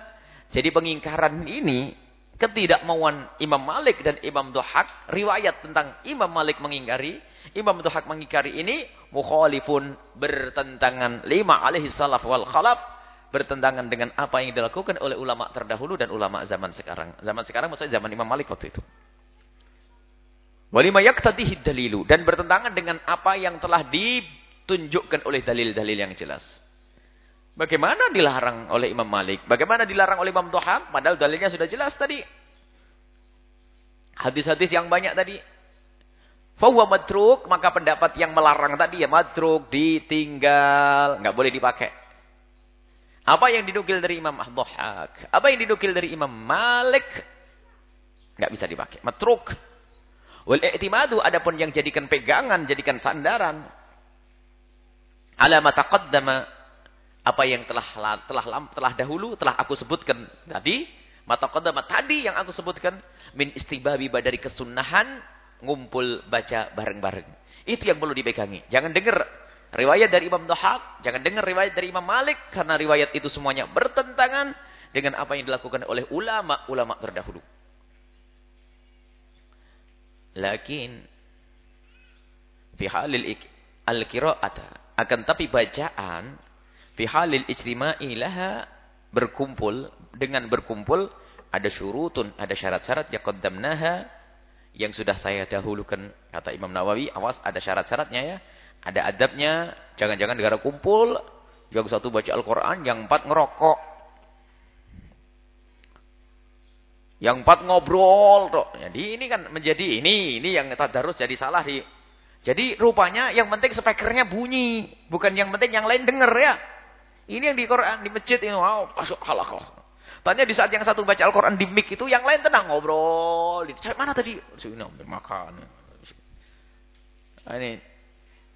A: Jadi pengingkaran ini ketidakmauan Imam Malik dan Imam Duhak, riwayat tentang Imam Malik mengingkari, Imam Duhak mengingkari ini mukhalifun bertentangan lima alaihi salaf wal khalaf bertentangan dengan apa yang dilakukan oleh ulama terdahulu dan ulama zaman sekarang. Zaman sekarang maksudnya zaman Imam Malik waktu itu. Walima yaktadihi dalilu dan bertentangan dengan apa yang telah ditunjukkan oleh dalil-dalil yang jelas. Bagaimana dilarang oleh Imam Malik? Bagaimana dilarang oleh Imam Tuham? Padahal dalilnya sudah jelas tadi. Hadis-hadis yang banyak tadi. Fahuwa matruk, maka pendapat yang melarang tadi ya matruk, ditinggal, nggak boleh dipakai. Apa yang didukil dari Imam Ahdohak? Apa yang didukil dari Imam Malik? Nggak bisa dipakai. Matruk. Wal i'timadu adapun yang jadikan pegangan, jadikan sandaran. Ala mataqaddama apa yang telah telah telah dahulu telah aku sebutkan tadi mata qadama tadi yang aku sebutkan min istibabi dari kesunahan ngumpul baca bareng-bareng. Itu yang perlu dipegangi. Jangan dengar riwayat dari Imam Dhahak jangan dengar riwayat dari Imam Malik karena riwayat itu semuanya bertentangan dengan apa yang dilakukan oleh ulama-ulama terdahulu. Lakin fi halil al-qira'ata akan tapi bacaan fi halil ijtima'i laha berkumpul dengan berkumpul ada syurutun ada syarat-syarat ya qaddamnaha yang sudah saya dahulukan kata Imam Nawawi awas ada syarat-syaratnya ya ada adabnya jangan-jangan negara kumpul yang satu baca Al-Qur'an yang empat ngerokok. Yang empat ngobrol jadi ini kan menjadi ini ini yang tadarus jadi salah di jadi rupanya yang penting speakernya bunyi bukan yang penting yang lain denger ya ini yang di Quran, di masjid ini, wow, masuk halakoh. Tanya di saat yang satu baca Al-Quran di mik itu, yang lain tenang ngobrol. Mana tadi? Sini makan. Nah, ini.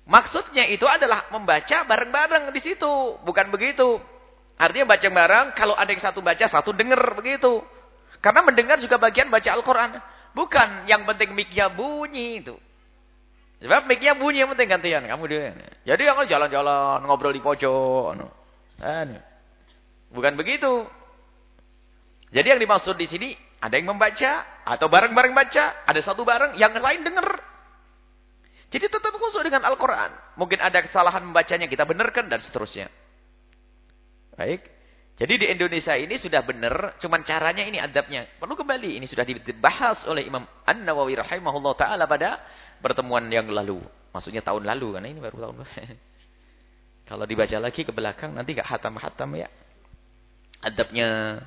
A: Maksudnya itu adalah membaca bareng-bareng di situ. Bukan begitu. Artinya baca bareng, kalau ada yang satu baca, satu dengar begitu. Karena mendengar juga bagian baca Al-Quran. Bukan yang penting miknya bunyi itu. Sebab miknya bunyi yang penting gantian. Kamu dia. Jadi yang jalan-jalan, ngobrol di pojok. Bukan begitu. Jadi yang dimaksud di sini, ada yang membaca, atau bareng-bareng baca, ada satu bareng, yang lain dengar. Jadi tetap khusus dengan Al-Quran. Mungkin ada kesalahan membacanya, kita benarkan, dan seterusnya. Baik. Jadi di Indonesia ini sudah benar, cuman caranya ini adabnya. Perlu kembali, ini sudah dibahas oleh Imam An-Nawawi rahimahullah ta'ala pada pertemuan yang lalu. Maksudnya tahun lalu, karena ini baru tahun lalu. [LAUGHS] Kalau dibaca lagi ke belakang, nanti gak hatam-hatam ya. Adabnya.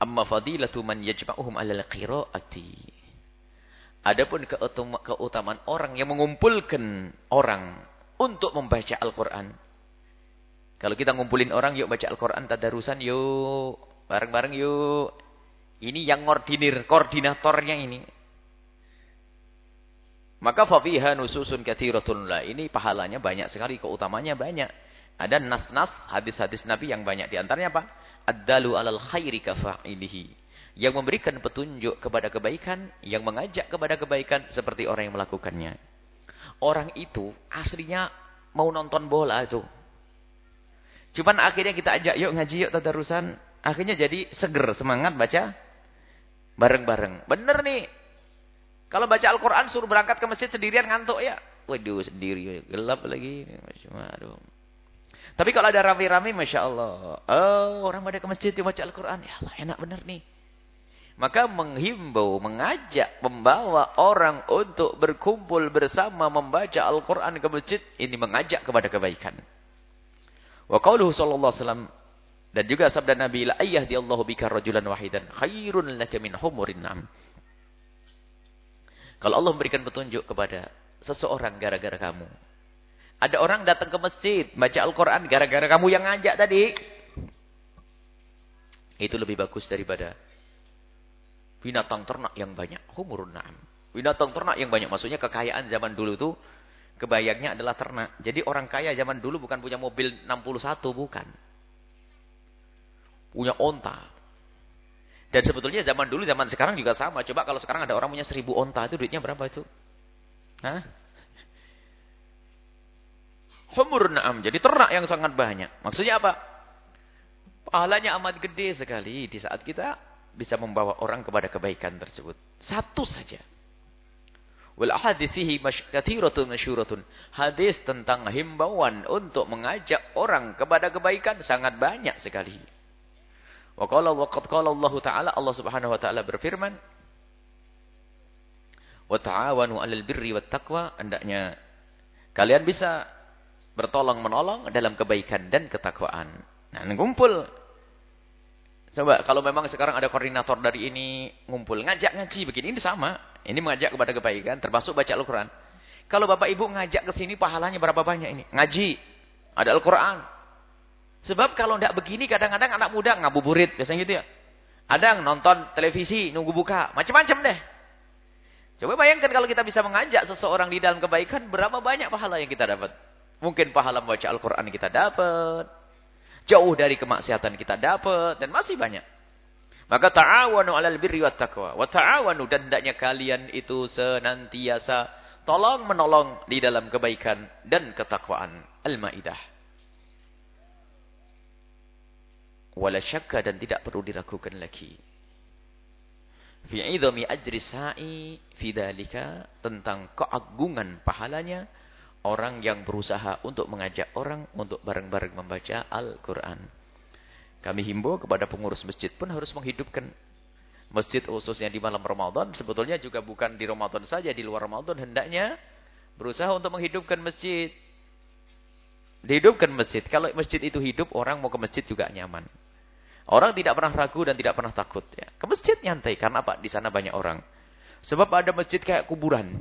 A: Amma fadilatu man yajma'uhum alal qira'ati. Adapun keutamaan orang yang mengumpulkan orang untuk membaca Al-Quran. Kalau kita ngumpulin orang, yuk baca Al-Quran, tadarusan, yuk. Bareng-bareng yuk. Ini yang ngordinir, koordinatornya ini. Maka fafiha nususun kathiratun la. Ini pahalanya banyak sekali, keutamanya banyak. Ada nas-nas, hadis-hadis Nabi yang banyak. Di antaranya apa? Ad-dalu alal khairi kafa'ilihi. Yang memberikan petunjuk kepada kebaikan, yang mengajak kepada kebaikan seperti orang yang melakukannya. Orang itu aslinya mau nonton bola itu. Cuman akhirnya kita ajak yuk ngaji yuk tadarusan. Akhirnya jadi seger, semangat baca bareng-bareng. Bener nih. Kalau baca Al-Quran suruh berangkat ke masjid sendirian ngantuk ya. Waduh sendiri, gelap lagi. Aduh. Tapi kalau ada rame-rame Masya Allah. Oh orang pada ke masjid baca Al-Quran. Ya Allah enak bener nih. Maka menghimbau, mengajak, membawa orang untuk berkumpul bersama membaca Al-Quran ke masjid. Ini mengajak kepada kebaikan. Wa qauluhu sallallahu alaihi wasallam dan juga sabda Nabi la ayyahdi Allahu bika rajulan wahidan khairun laka min humurin nam. Kalau Allah memberikan petunjuk kepada seseorang gara-gara kamu. Ada orang datang ke masjid, baca Al-Qur'an gara-gara kamu yang ngajak tadi. Itu lebih bagus daripada binatang ternak yang banyak, humurun na'am. Binatang ternak yang banyak maksudnya kekayaan zaman dulu itu kebayangnya adalah ternak. Jadi orang kaya zaman dulu bukan punya mobil 61, bukan. Punya onta. Dan sebetulnya zaman dulu, zaman sekarang juga sama. Coba kalau sekarang ada orang punya 1000 onta, itu duitnya berapa itu? Hah? Humur na'am. Jadi ternak yang sangat banyak. Maksudnya apa? Pahalanya amat gede sekali di saat kita bisa membawa orang kepada kebaikan tersebut. Satu saja. Wal ahadithihi kathiratun masyuratun. Hadis tentang himbauan untuk mengajak orang kepada kebaikan sangat banyak sekali. Wa qala wa qad qala Allah Ta'ala Allah Subhanahu wa taala berfirman Wa ta'awanu 'alal birri wat taqwa hendaknya kalian bisa bertolong-menolong dalam kebaikan dan ketakwaan. Nah, ngumpul Coba kalau memang sekarang ada koordinator dari ini ngumpul ngajak ngaji begini ini sama. Ini mengajak kepada kebaikan termasuk baca Al-Qur'an. Kalau Bapak Ibu ngajak ke sini pahalanya berapa banyak ini? Ngaji. Ada Al-Qur'an. Sebab kalau tidak begini kadang-kadang anak muda ngabuburit biasanya gitu ya. Ada yang nonton televisi nunggu buka, macam-macam deh. Coba bayangkan kalau kita bisa mengajak seseorang di dalam kebaikan berapa banyak pahala yang kita dapat. Mungkin pahala membaca Al-Qur'an kita dapat. Jauh dari kemaksiatan kita dapat dan masih banyak. Maka ta'awanu 'alal birri wat taqwa. Wa ta'awanu dan kalian itu senantiasa tolong menolong di dalam kebaikan dan ketakwaan. Al-Maidah. Wala syakka dan tidak perlu diragukan lagi. Fi idhami ajri sa'i fi dalika tentang keagungan pahalanya orang yang berusaha untuk mengajak orang untuk bareng-bareng membaca Al-Quran. Kami himbau kepada pengurus masjid pun harus menghidupkan masjid khususnya di malam Ramadan. Sebetulnya juga bukan di Ramadan saja, di luar Ramadan hendaknya berusaha untuk menghidupkan masjid. Dihidupkan masjid. Kalau masjid itu hidup, orang mau ke masjid juga nyaman. Orang tidak pernah ragu dan tidak pernah takut. Ya. Ke masjid nyantai. Karena apa? Di sana banyak orang. Sebab ada masjid kayak kuburan.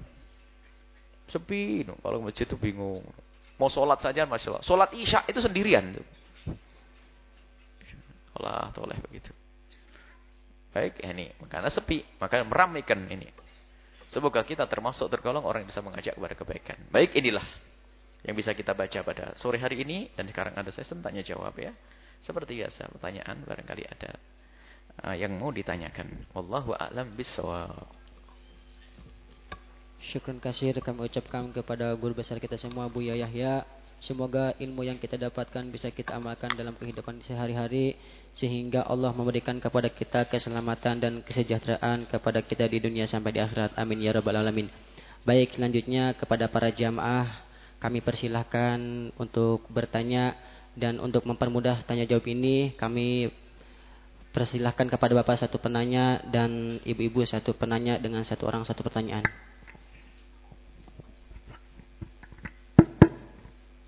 A: Sepi. No. Kalau masjid itu bingung. Mau sholat saja Masya Allah. Sholat isya itu sendirian. Allah toleh begitu. Baik, ini. Karena sepi. Maka meramaikan ini. Semoga kita termasuk tergolong orang yang bisa mengajak kepada kebaikan. Baik, inilah. yang bisa kita baca pada sore hari ini dan sekarang ada sesi tanya jawab ya. Seperti biasa pertanyaan barangkali ada uh, yang mau ditanyakan. Wallahu a'lam bissawab.
B: Syukran kasih kami ucapkan kepada guru besar kita semua Buya Yahya Semoga ilmu yang kita dapatkan bisa kita amalkan dalam kehidupan sehari-hari sehingga Allah memberikan kepada kita keselamatan dan kesejahteraan kepada kita di dunia sampai di akhirat. Amin ya rabbal alamin. Baik, selanjutnya kepada para jamaah kami persilahkan untuk bertanya dan untuk mempermudah tanya jawab ini kami persilahkan kepada Bapak satu penanya dan Ibu-ibu satu penanya dengan satu orang satu pertanyaan.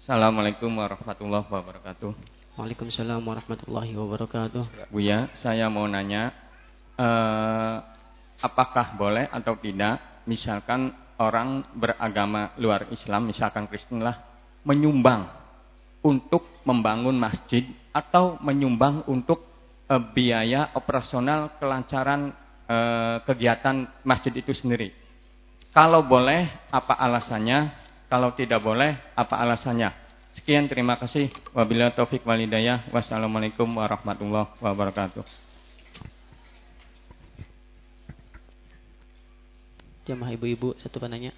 C: Assalamualaikum warahmatullahi wabarakatuh.
B: Waalaikumsalam warahmatullahi wabarakatuh.
C: Buya, saya mau nanya, eh, apakah boleh atau tidak, misalkan orang beragama luar Islam, misalkan Kristen lah, menyumbang untuk membangun masjid atau menyumbang untuk eh, biaya operasional kelancaran eh, kegiatan masjid itu sendiri. Kalau boleh, apa alasannya? Kalau tidak boleh, apa alasannya? Sekian terima kasih. Wabillahi taufik walidayah. Wassalamualaikum warahmatullahi wabarakatuh.
B: Jamaah ibu-ibu satu penanya.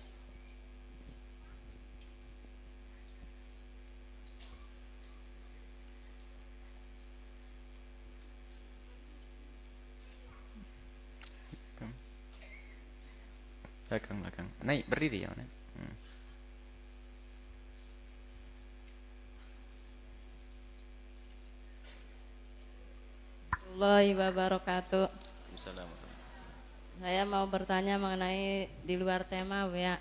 A: Belakang, belakang. Naik, berdiri ya. Hmm.
D: warahmatullahi wabarakatuh. Saya mau bertanya mengenai di luar tema Bu ya.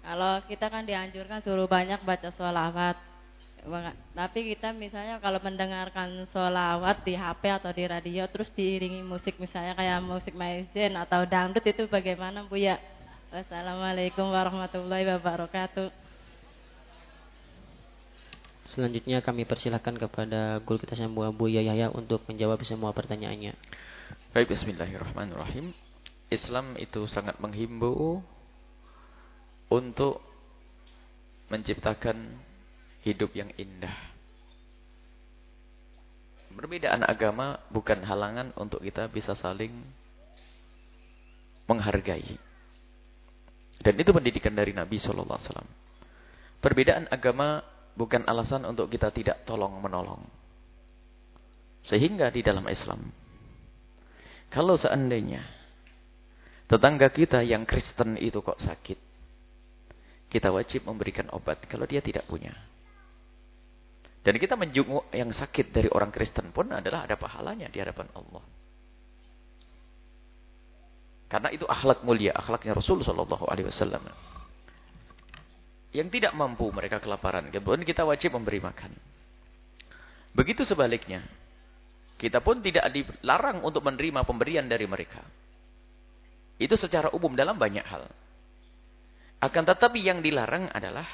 D: Kalau kita kan dianjurkan suruh banyak baca sholawat. Tapi kita misalnya kalau mendengarkan sholawat di HP atau di radio terus diiringi musik misalnya kayak musik maizin atau dangdut itu bagaimana Bu ya? Wassalamualaikum warahmatullahi wabarakatuh.
B: Selanjutnya kami persilahkan kepada guru kita semua Bu Yahya untuk menjawab semua pertanyaannya.
A: Baik, bismillahirrahmanirrahim. Islam itu sangat menghimbau untuk menciptakan hidup yang indah. Perbedaan agama bukan halangan untuk kita bisa saling menghargai. Dan itu pendidikan dari Nabi Sallallahu Alaihi Wasallam. Perbedaan agama bukan alasan untuk kita tidak tolong menolong. Sehingga di dalam Islam, kalau seandainya tetangga kita yang Kristen itu kok sakit, kita wajib memberikan obat kalau dia tidak punya. Dan kita menjenguk yang sakit dari orang Kristen pun adalah ada pahalanya di hadapan Allah. Karena itu akhlak mulia, akhlaknya Rasul Shallallahu Alaihi Wasallam yang tidak mampu mereka kelaparan. Kemudian kita wajib memberi makan. Begitu sebaliknya. Kita pun tidak dilarang untuk menerima pemberian dari mereka. Itu secara umum dalam banyak hal. Akan tetapi yang dilarang adalah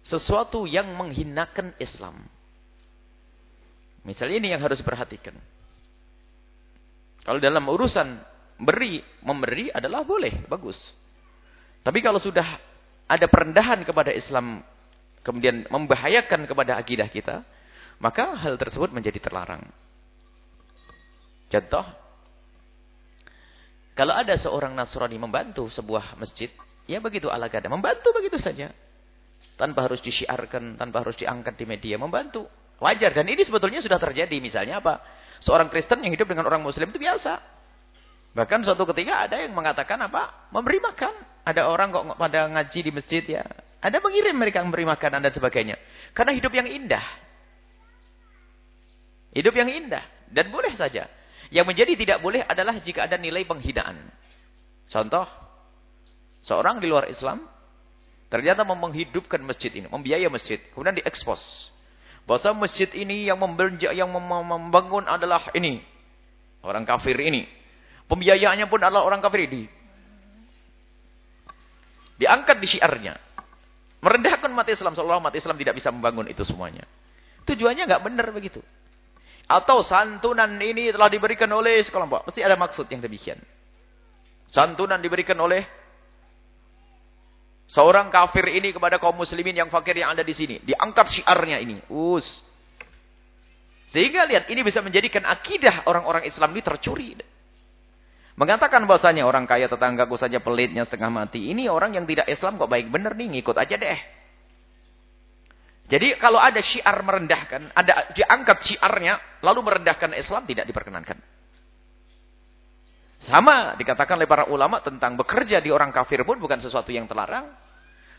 A: sesuatu yang menghinakan Islam. Misalnya ini yang harus diperhatikan. Kalau dalam urusan beri, memberi adalah boleh, bagus. Tapi kalau sudah ada perendahan kepada Islam kemudian membahayakan kepada akidah kita, maka hal tersebut menjadi terlarang. Contoh, kalau ada seorang Nasrani membantu sebuah masjid, ya begitu ala kada, membantu begitu saja. Tanpa harus disiarkan, tanpa harus diangkat di media, membantu. Wajar, dan ini sebetulnya sudah terjadi. Misalnya apa? Seorang Kristen yang hidup dengan orang Muslim itu biasa. Bahkan suatu ketika ada yang mengatakan apa? Memberi makan. Ada orang kok pada ngaji di masjid ya. Ada mengirim mereka memberi makanan dan sebagainya. Karena hidup yang indah. Hidup yang indah. Dan boleh saja. Yang menjadi tidak boleh adalah jika ada nilai penghinaan. Contoh. Seorang di luar Islam. Ternyata menghidupkan masjid ini. Membiayai masjid. Kemudian diekspos. Bahwa masjid ini yang, yang membangun adalah ini. Orang kafir ini. Pembiayaannya pun adalah orang kafir. Diangkat di syiarnya. Merendahkan umat Islam. Seolah umat Islam tidak bisa membangun itu semuanya. Tujuannya nggak benar begitu. Atau santunan ini telah diberikan oleh sekelompok. Pasti ada maksud yang demikian. Santunan diberikan oleh Seorang kafir ini kepada kaum muslimin yang fakir yang ada di sini. Diangkat syiarnya ini. Us. Sehingga lihat, ini bisa menjadikan akidah orang-orang Islam ini tercuri. Mengatakan bahwasanya orang kaya tetanggaku saja pelitnya setengah mati. Ini orang yang tidak Islam kok baik benar nih, ngikut aja deh. Jadi kalau ada syiar merendahkan, ada diangkat syiarnya, lalu merendahkan Islam tidak diperkenankan. Sama dikatakan oleh para ulama tentang bekerja di orang kafir pun bukan sesuatu yang terlarang.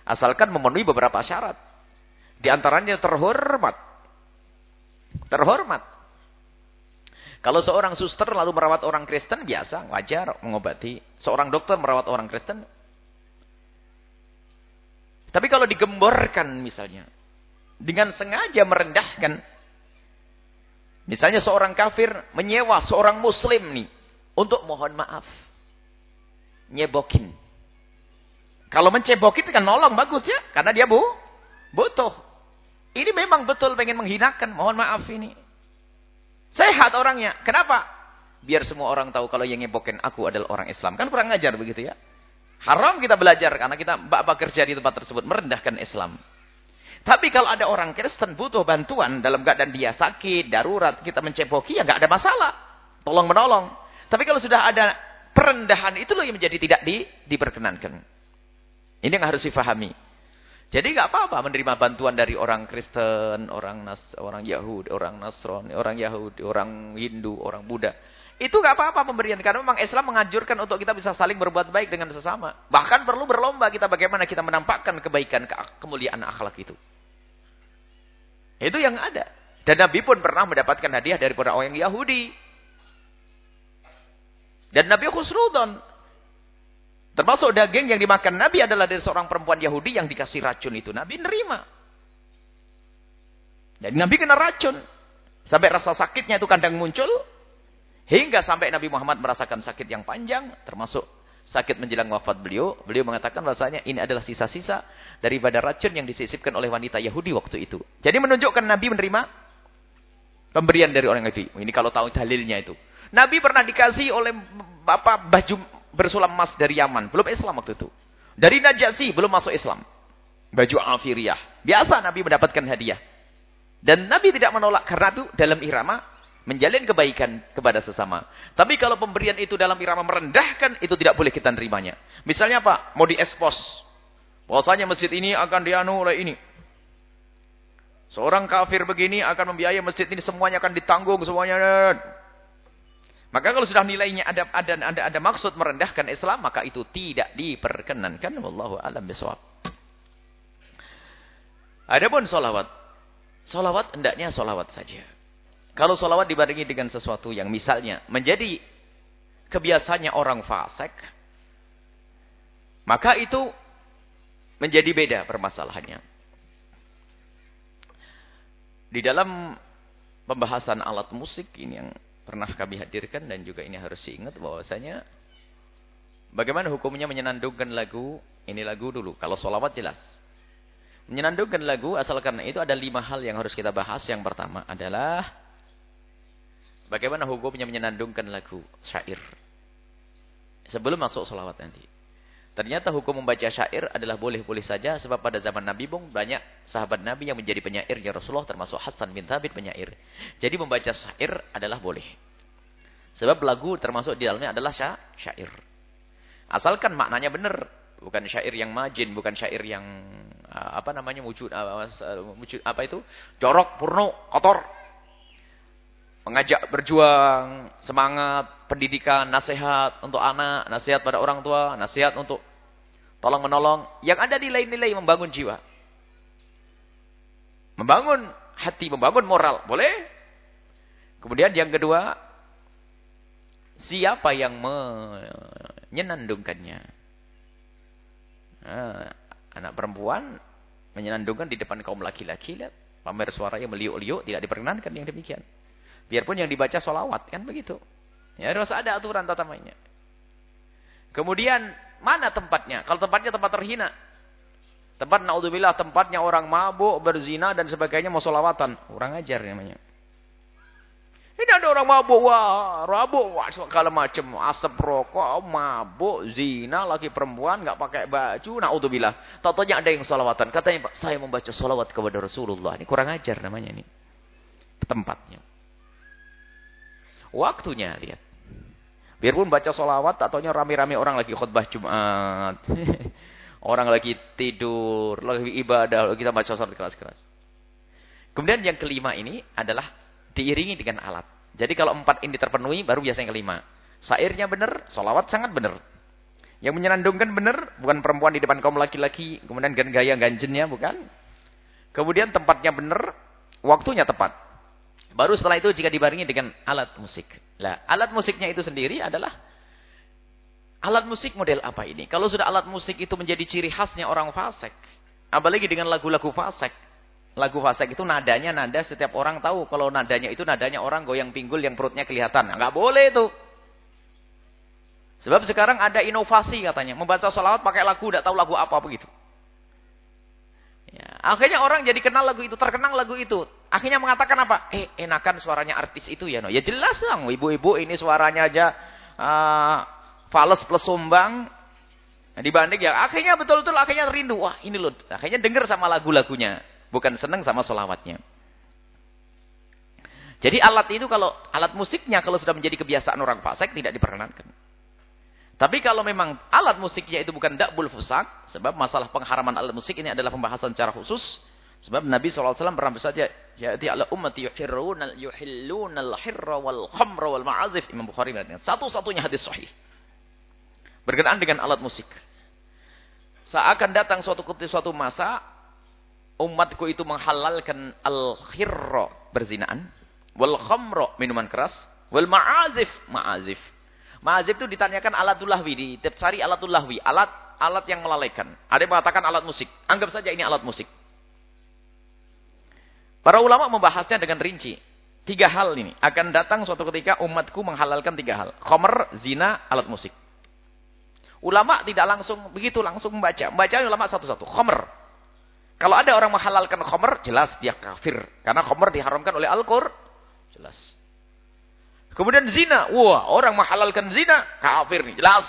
A: Asalkan memenuhi beberapa syarat. Di antaranya terhormat. Terhormat. Kalau seorang suster lalu merawat orang Kristen, biasa, wajar mengobati. Seorang dokter merawat orang Kristen. Tapi kalau digemborkan misalnya, dengan sengaja merendahkan, misalnya seorang kafir menyewa seorang muslim nih, untuk mohon maaf. Nyebokin. Kalau mencebokin kan nolong bagus ya, karena dia bu, butuh. Ini memang betul pengen menghinakan, mohon maaf ini. Sehat orangnya. Kenapa? Biar semua orang tahu kalau yang ngebokin aku adalah orang Islam. Kan kurang ngajar begitu ya. Haram kita belajar karena kita bak kerja di tempat tersebut merendahkan Islam. Tapi kalau ada orang Kristen butuh bantuan dalam keadaan dia sakit, darurat, kita menceboki ya nggak ada masalah. Tolong menolong. Tapi kalau sudah ada perendahan itu loh yang menjadi tidak di, diperkenankan. Ini yang harus difahami. Jadi nggak apa-apa menerima bantuan dari orang Kristen, orang Nas, orang Yahudi, orang Nasrani, orang Yahudi, orang Hindu, orang Buddha. Itu nggak apa-apa pemberian karena memang Islam menganjurkan untuk kita bisa saling berbuat baik dengan sesama. Bahkan perlu berlomba kita bagaimana kita menampakkan kebaikan, ke kemuliaan akhlak itu. Itu yang ada. Dan Nabi pun pernah mendapatkan hadiah dari para orang Yahudi. Dan Nabi khusnudon Termasuk daging yang dimakan Nabi adalah dari seorang perempuan Yahudi yang dikasih racun itu. Nabi nerima. Jadi Nabi kena racun. Sampai rasa sakitnya itu kandang muncul. Hingga sampai Nabi Muhammad merasakan sakit yang panjang. Termasuk sakit menjelang wafat beliau. Beliau mengatakan bahasanya ini adalah sisa-sisa daripada racun yang disisipkan oleh wanita Yahudi waktu itu. Jadi menunjukkan Nabi menerima pemberian dari orang Yahudi. Ini kalau tahu dalilnya itu. Nabi pernah dikasih oleh bapak baju bersulam emas dari Yaman. Belum Islam waktu itu. Dari Najasi belum masuk Islam. Baju Alfiriyah. Biasa Nabi mendapatkan hadiah. Dan Nabi tidak menolak karena itu dalam irama menjalin kebaikan kepada sesama. Tapi kalau pemberian itu dalam irama merendahkan, itu tidak boleh kita nerimanya. Misalnya apa? Mau diekspos. Bahwasanya masjid ini akan dianu oleh ini. Seorang kafir begini akan membiayai masjid ini semuanya akan ditanggung semuanya. Maka kalau sudah nilainya ada ada ada, ada maksud merendahkan Islam, maka itu tidak diperkenankan. Wallahu alam bisawab. Adapun solawat. Solawat hendaknya solawat saja. Kalau solawat dibarengi dengan sesuatu yang misalnya menjadi kebiasaannya orang fasik, maka itu menjadi beda permasalahannya. Di dalam pembahasan alat musik ini yang pernah kami hadirkan dan juga ini harus diingat bahwasanya bagaimana hukumnya menyenandungkan lagu ini lagu dulu kalau solawat jelas. Menyenandungkan lagu asal karena itu ada lima hal yang harus kita bahas. Yang pertama adalah bagaimana hukumnya menyenandungkan lagu syair sebelum masuk solawat nanti Ternyata hukum membaca syair adalah boleh-boleh saja sebab pada zaman Nabi Bung banyak sahabat Nabi yang menjadi penyairnya Rasulullah termasuk Hasan bin Thabit penyair. Jadi membaca syair adalah boleh. Sebab lagu termasuk di dalamnya adalah syair. Asalkan maknanya benar, bukan syair yang majin, bukan syair yang apa namanya wujud wujud apa itu? jorok, purno, kotor. Mengajak berjuang, semangat, pendidikan, nasihat untuk anak, nasihat pada orang tua, nasihat untuk tolong menolong. Yang ada nilai-nilai membangun jiwa. Membangun hati, membangun moral. Boleh? Kemudian yang kedua, siapa yang menyenandungkannya? Nah, anak perempuan menyenandungkan di depan kaum laki-laki. Pamer suaranya meliuk-liuk, tidak diperkenankan yang demikian. Biarpun yang dibaca solawat, kan begitu. Ya harus ada aturan tata mainnya. Kemudian, mana tempatnya? Kalau tempatnya tempat terhina. Tempat naudzubillah tempatnya orang mabuk, berzina dan sebagainya mau solawatan. Orang ajar namanya. Ini ada orang mabuk, wah, rabuk, wah, segala macam, asap rokok, mabuk, zina, laki perempuan, nggak pakai baju, naudzubillah. Tahu-tahunya ada yang salawatan. Katanya, Pak, saya membaca salawat kepada Rasulullah. Ini kurang ajar namanya ini. Tempatnya. Waktunya, lihat. Biarpun baca salawat, ataunya rame-rame orang lagi khutbah Jumat. [LAUGHS] orang lagi tidur, lagi ibadah, kita baca salawat keras-keras. Kemudian yang kelima ini adalah diiringi dengan alat. Jadi kalau empat ini terpenuhi, baru biasa yang kelima. Sairnya benar, solawat sangat benar. Yang menyenandungkan benar, bukan perempuan di depan kaum laki-laki, kemudian gaya ganjennya, bukan. Kemudian tempatnya benar, waktunya tepat. Baru setelah itu jika dibaringi dengan alat musik. Lah, alat musiknya itu sendiri adalah alat musik model apa ini? Kalau sudah alat musik itu menjadi ciri khasnya orang fasik, apalagi dengan lagu-lagu fasik, Lagu fasik itu nadanya nada setiap orang tahu kalau nadanya itu nadanya orang goyang pinggul yang perutnya kelihatan. Enggak boleh itu. Sebab sekarang ada inovasi katanya. Membaca salawat pakai lagu, tidak tahu lagu apa begitu. Ya, akhirnya orang jadi kenal lagu itu, terkenal lagu itu. Akhirnya mengatakan apa? Eh, enakan suaranya artis itu ya. No. Ya jelas dong, ibu-ibu ini suaranya aja uh, plus sumbang. Dibanding ya, akhirnya betul-betul akhirnya rindu. Wah ini loh, akhirnya dengar sama lagu-lagunya. Bukan senang sama solawatnya. Jadi alat itu kalau alat musiknya kalau sudah menjadi kebiasaan orang fasik tidak diperkenankan. Tapi kalau memang alat musiknya itu bukan dakbul fusak, sebab masalah pengharaman alat musik ini adalah pembahasan secara khusus. Sebab Nabi SAW pernah bersabda, "Ya'ti ala ummati yuhirruna yuhilluna al-hirra wal khamra wal ma'azif." Imam Bukhari mengatakan satu-satunya hadis sahih. Berkenaan dengan alat musik. Seakan datang suatu suatu masa umatku itu menghalalkan al-khirra berzinaan, wal khamra minuman keras, wal ma'azif ma'azif. Ma'azif itu ditanyakan alatul lahwi di cari alatul lahwi, alat alat yang melalaikan. Ada yang mengatakan alat musik. Anggap saja ini alat musik. Para ulama membahasnya dengan rinci. Tiga hal ini akan datang suatu ketika umatku menghalalkan tiga hal. Khomer, zina, alat musik. Ulama tidak langsung begitu langsung membaca. Membaca ulama satu-satu. Khomer, kalau ada orang menghalalkan khomer, jelas dia kafir. Karena khomer diharamkan oleh Al-Qur. Jelas. Kemudian zina. Wah, orang menghalalkan zina, kafir nih. Jelas.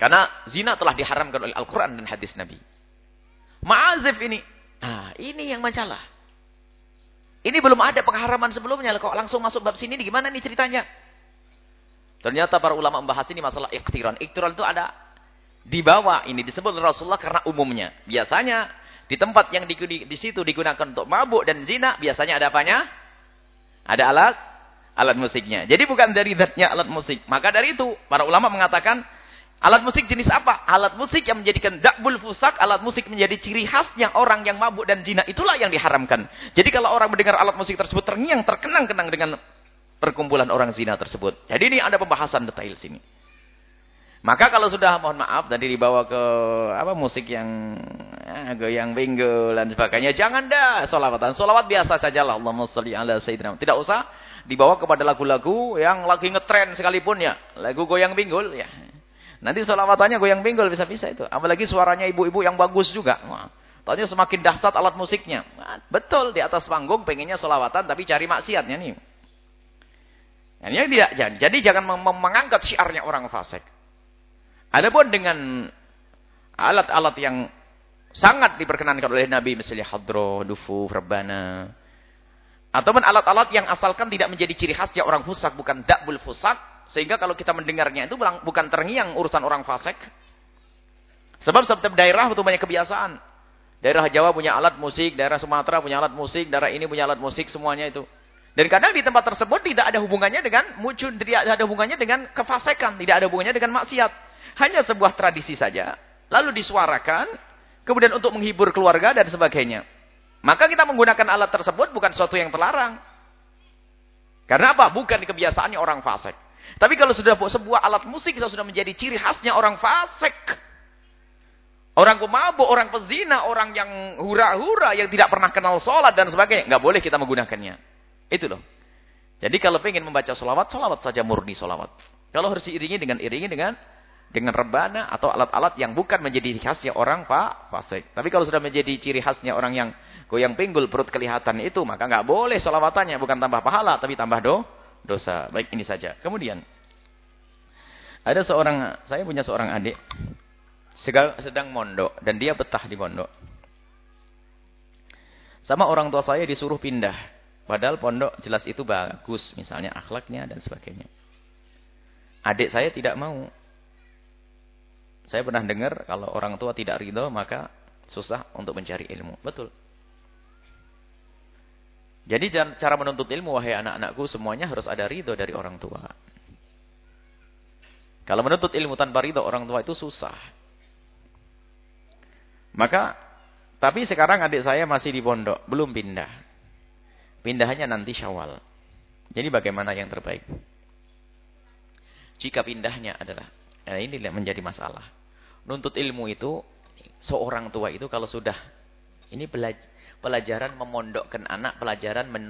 A: Karena zina telah diharamkan oleh Al-Quran dan hadis Nabi. Ma'azif ini. Nah, ini yang masalah. Ini belum ada pengharaman sebelumnya. Kok langsung masuk bab sini, gimana nih ceritanya? Ternyata para ulama membahas ini masalah iktiran. Iktiran itu ada dibawa ini disebut Rasulullah karena umumnya. Biasanya di tempat yang di, di, di situ digunakan untuk mabuk dan zina, biasanya ada apanya? Ada alat alat musiknya. Jadi bukan dari zatnya alat musik. Maka dari itu para ulama mengatakan alat musik jenis apa? Alat musik yang menjadikan dakbul fusak, alat musik menjadi ciri khasnya orang yang mabuk dan zina. Itulah yang diharamkan. Jadi kalau orang mendengar alat musik tersebut terngiang, terkenang-kenang dengan perkumpulan orang zina tersebut. Jadi ini ada pembahasan detail sini. Maka kalau sudah mohon maaf tadi dibawa ke apa musik yang ya, goyang bingo dan sebagainya, jangan dah solawatan. Solawat biasa saja lah. Allahumma salli ala sayyidina. Tidak usah dibawa kepada lagu-lagu yang lagi ngetren sekalipun ya. Lagu goyang binggul ya. Nanti solawatannya goyang binggul bisa-bisa itu. Apalagi suaranya ibu-ibu yang bagus juga. Wah. Semakin dahsyat alat musiknya. Nah, betul di atas panggung pengennya solawatan tapi cari maksiatnya nih. Ini tidak jadi. Jadi jangan mengangkat syiarnya orang fasik. Adapun dengan alat-alat yang sangat diperkenankan oleh Nabi misalnya hadro, dufu, rebana ataupun alat-alat yang asalkan tidak menjadi ciri khasnya orang fusak bukan dakbul fusak sehingga kalau kita mendengarnya itu bukan terngiang urusan orang fasik sebab setiap daerah itu banyak kebiasaan daerah Jawa punya alat musik daerah Sumatera punya alat musik daerah ini punya alat musik semuanya itu dan kadang di tempat tersebut tidak ada hubungannya dengan muncul tidak ada hubungannya dengan kefasikan tidak ada hubungannya dengan maksiat hanya sebuah tradisi saja, lalu disuarakan, kemudian untuk menghibur keluarga dan sebagainya. Maka kita menggunakan alat tersebut bukan sesuatu yang terlarang. Karena apa? Bukan kebiasaannya orang fasik. Tapi kalau sudah sebuah alat musik sudah menjadi ciri khasnya orang fasik. Orang pemabuk, orang pezina, orang yang hura-hura, yang tidak pernah kenal sholat dan sebagainya. Nggak boleh kita menggunakannya. Itu loh. Jadi kalau ingin membaca sholawat, sholawat saja murni sholawat. Kalau harus diiringi dengan iringi dengan dengan rebana atau alat-alat yang bukan menjadi khasnya orang pak fasik. Tapi kalau sudah menjadi ciri khasnya orang yang goyang pinggul perut kelihatan itu, maka nggak boleh solawatannya bukan tambah pahala tapi tambah do dosa. Baik ini saja. Kemudian ada seorang saya punya seorang adik sedang mondok dan dia betah di mondok. Sama orang tua saya disuruh pindah. Padahal pondok jelas itu bagus, misalnya akhlaknya dan sebagainya. Adik saya tidak mau. Saya pernah dengar kalau orang tua tidak ridho maka susah untuk mencari ilmu. Betul. Jadi cara menuntut ilmu wahai anak-anakku semuanya harus ada ridho dari orang tua. Kalau menuntut ilmu tanpa ridho orang tua itu susah. Maka tapi sekarang adik saya masih di pondok, belum pindah. Pindahnya nanti Syawal. Jadi bagaimana yang terbaik? Jika pindahnya adalah nah ini menjadi masalah nuntut ilmu itu seorang tua itu kalau sudah ini pelajaran memondokkan anak, pelajaran men,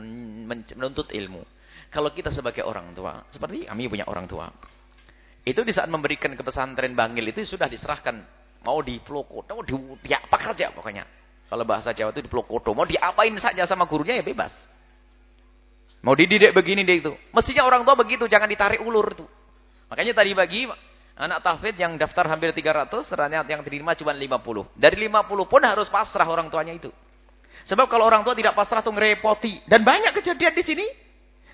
A: men, menuntut ilmu. Kalau kita sebagai orang tua, seperti kami punya orang tua, itu di saat memberikan ke pesantren Bangil itu sudah diserahkan mau di Plokoto, mau di, di apa saja pokoknya. Kalau bahasa Jawa itu di Plokoto, mau diapain saja sama gurunya ya bebas. Mau dididik begini dia itu. Mestinya orang tua begitu, jangan ditarik ulur itu. Makanya tadi bagi Anak tahfidz yang daftar hampir 300, ternyata yang terima cuma 50. Dari 50 pun harus pasrah orang tuanya itu. Sebab kalau orang tua tidak pasrah itu ngerepoti. Dan banyak kejadian di sini.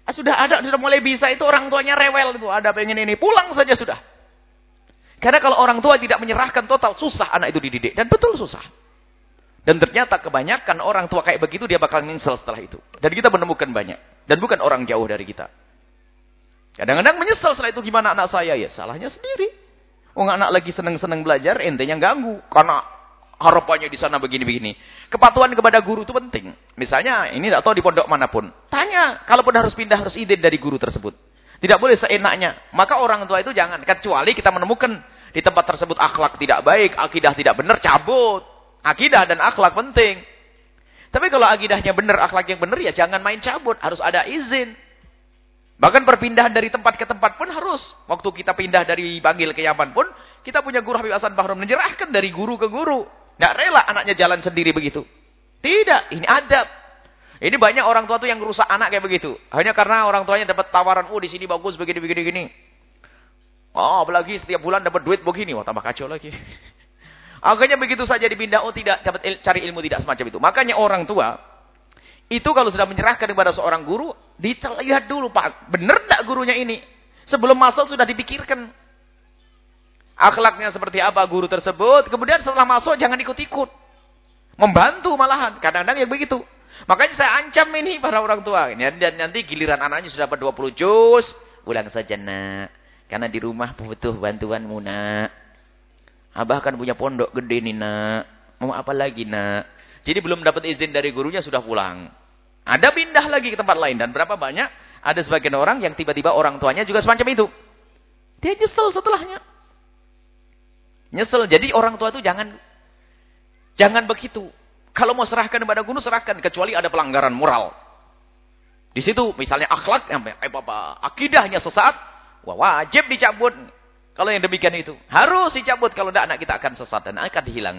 A: Ah, sudah ada, sudah mulai bisa itu orang tuanya rewel itu. Ada pengen ini, pulang saja sudah. Karena kalau orang tua tidak menyerahkan total, susah anak itu dididik. Dan betul susah. Dan ternyata kebanyakan orang tua kayak begitu, dia bakal menyesal setelah itu. Dan kita menemukan banyak. Dan bukan orang jauh dari kita. Kadang-kadang menyesal setelah itu gimana anak saya ya salahnya sendiri. Oh anak lagi seneng-seneng belajar, entenya ganggu karena harapannya di sana begini-begini. Kepatuhan kepada guru itu penting. Misalnya ini tidak tahu di pondok mana pun, tanya. Kalaupun harus pindah harus izin dari guru tersebut. Tidak boleh seenaknya. Maka orang tua itu jangan. Kecuali kita menemukan di tempat tersebut akhlak tidak baik, akidah tidak benar, cabut. Akidah dan akhlak penting. Tapi kalau akidahnya benar, akhlak yang benar ya jangan main cabut, harus ada izin. Bahkan perpindahan dari tempat ke tempat pun harus. Waktu kita pindah dari Bangil ke Yaman pun, kita punya guru Habib Hasan Bahram menyerahkan dari guru ke guru. Tidak rela anaknya jalan sendiri begitu. Tidak, ini adab. Ini banyak orang tua tuh yang rusak anak kayak begitu. Hanya karena orang tuanya dapat tawaran, oh di sini bagus begini begini begini. Oh, apalagi setiap bulan dapat duit begini, wah tambah kacau lagi. [LAUGHS] Akhirnya begitu saja dipindah, oh tidak dapat il cari ilmu tidak semacam itu. Makanya orang tua itu kalau sudah menyerahkan kepada seorang guru, Dilihat dulu Pak, benar tidak gurunya ini? Sebelum masuk sudah dipikirkan. Akhlaknya seperti apa guru tersebut. Kemudian setelah masuk jangan ikut-ikut. Membantu malahan. Kadang-kadang yang begitu. Makanya saya ancam ini para orang tua. Nanti giliran anaknya sudah dapat 20 juz. Pulang saja nak. Karena di rumah butuh bantuanmu nak. Abah kan punya pondok gede nih nak. Mau apa lagi nak? Jadi belum dapat izin dari gurunya sudah pulang. Ada pindah lagi ke tempat lain. Dan berapa banyak ada sebagian orang yang tiba-tiba orang tuanya juga semacam itu. Dia nyesel setelahnya. Nyesel. Jadi orang tua itu jangan jangan begitu. Kalau mau serahkan kepada guru, serahkan. Kecuali ada pelanggaran moral. Di situ misalnya akhlak, eh, apa, akidahnya sesat, wah, wajib dicabut. Kalau yang demikian itu. Harus dicabut. Kalau tidak anak kita akan sesat dan akan dihilang.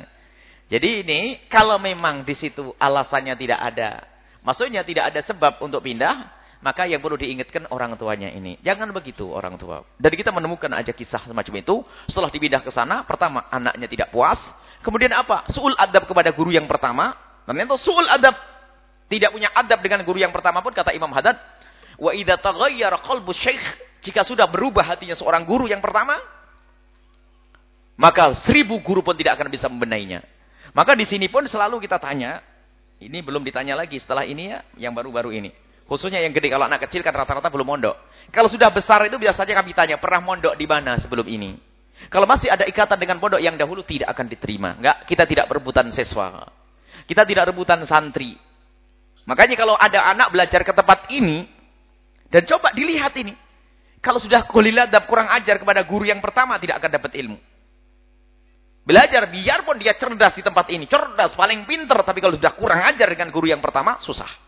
A: Jadi ini kalau memang di situ alasannya tidak ada Maksudnya tidak ada sebab untuk pindah, maka yang perlu diingatkan orang tuanya ini. Jangan begitu orang tua. Dan kita menemukan aja kisah semacam itu. Setelah dipindah ke sana, pertama anaknya tidak puas. Kemudian apa? Su'ul adab kepada guru yang pertama. Ternyata su'ul adab. Tidak punya adab dengan guru yang pertama pun, kata Imam Haddad. Wa idha qalbu syekh. Jika sudah berubah hatinya seorang guru yang pertama, maka seribu guru pun tidak akan bisa membenainya. Maka di sini pun selalu kita tanya, ini belum ditanya lagi setelah ini ya, yang baru-baru ini. Khususnya yang gede, kalau anak kecil kan rata-rata belum mondok. Kalau sudah besar itu biasanya kami tanya, pernah mondok di mana sebelum ini? Kalau masih ada ikatan dengan pondok yang dahulu tidak akan diterima. Enggak, kita tidak rebutan siswa. Kita tidak rebutan santri. Makanya kalau ada anak belajar ke tempat ini, dan coba dilihat ini. Kalau sudah kuliladab kurang ajar kepada guru yang pertama, tidak akan dapat ilmu. Belajar biarpun dia cerdas di tempat ini, cerdas, paling pinter, tapi kalau sudah kurang ajar dengan guru yang pertama, susah.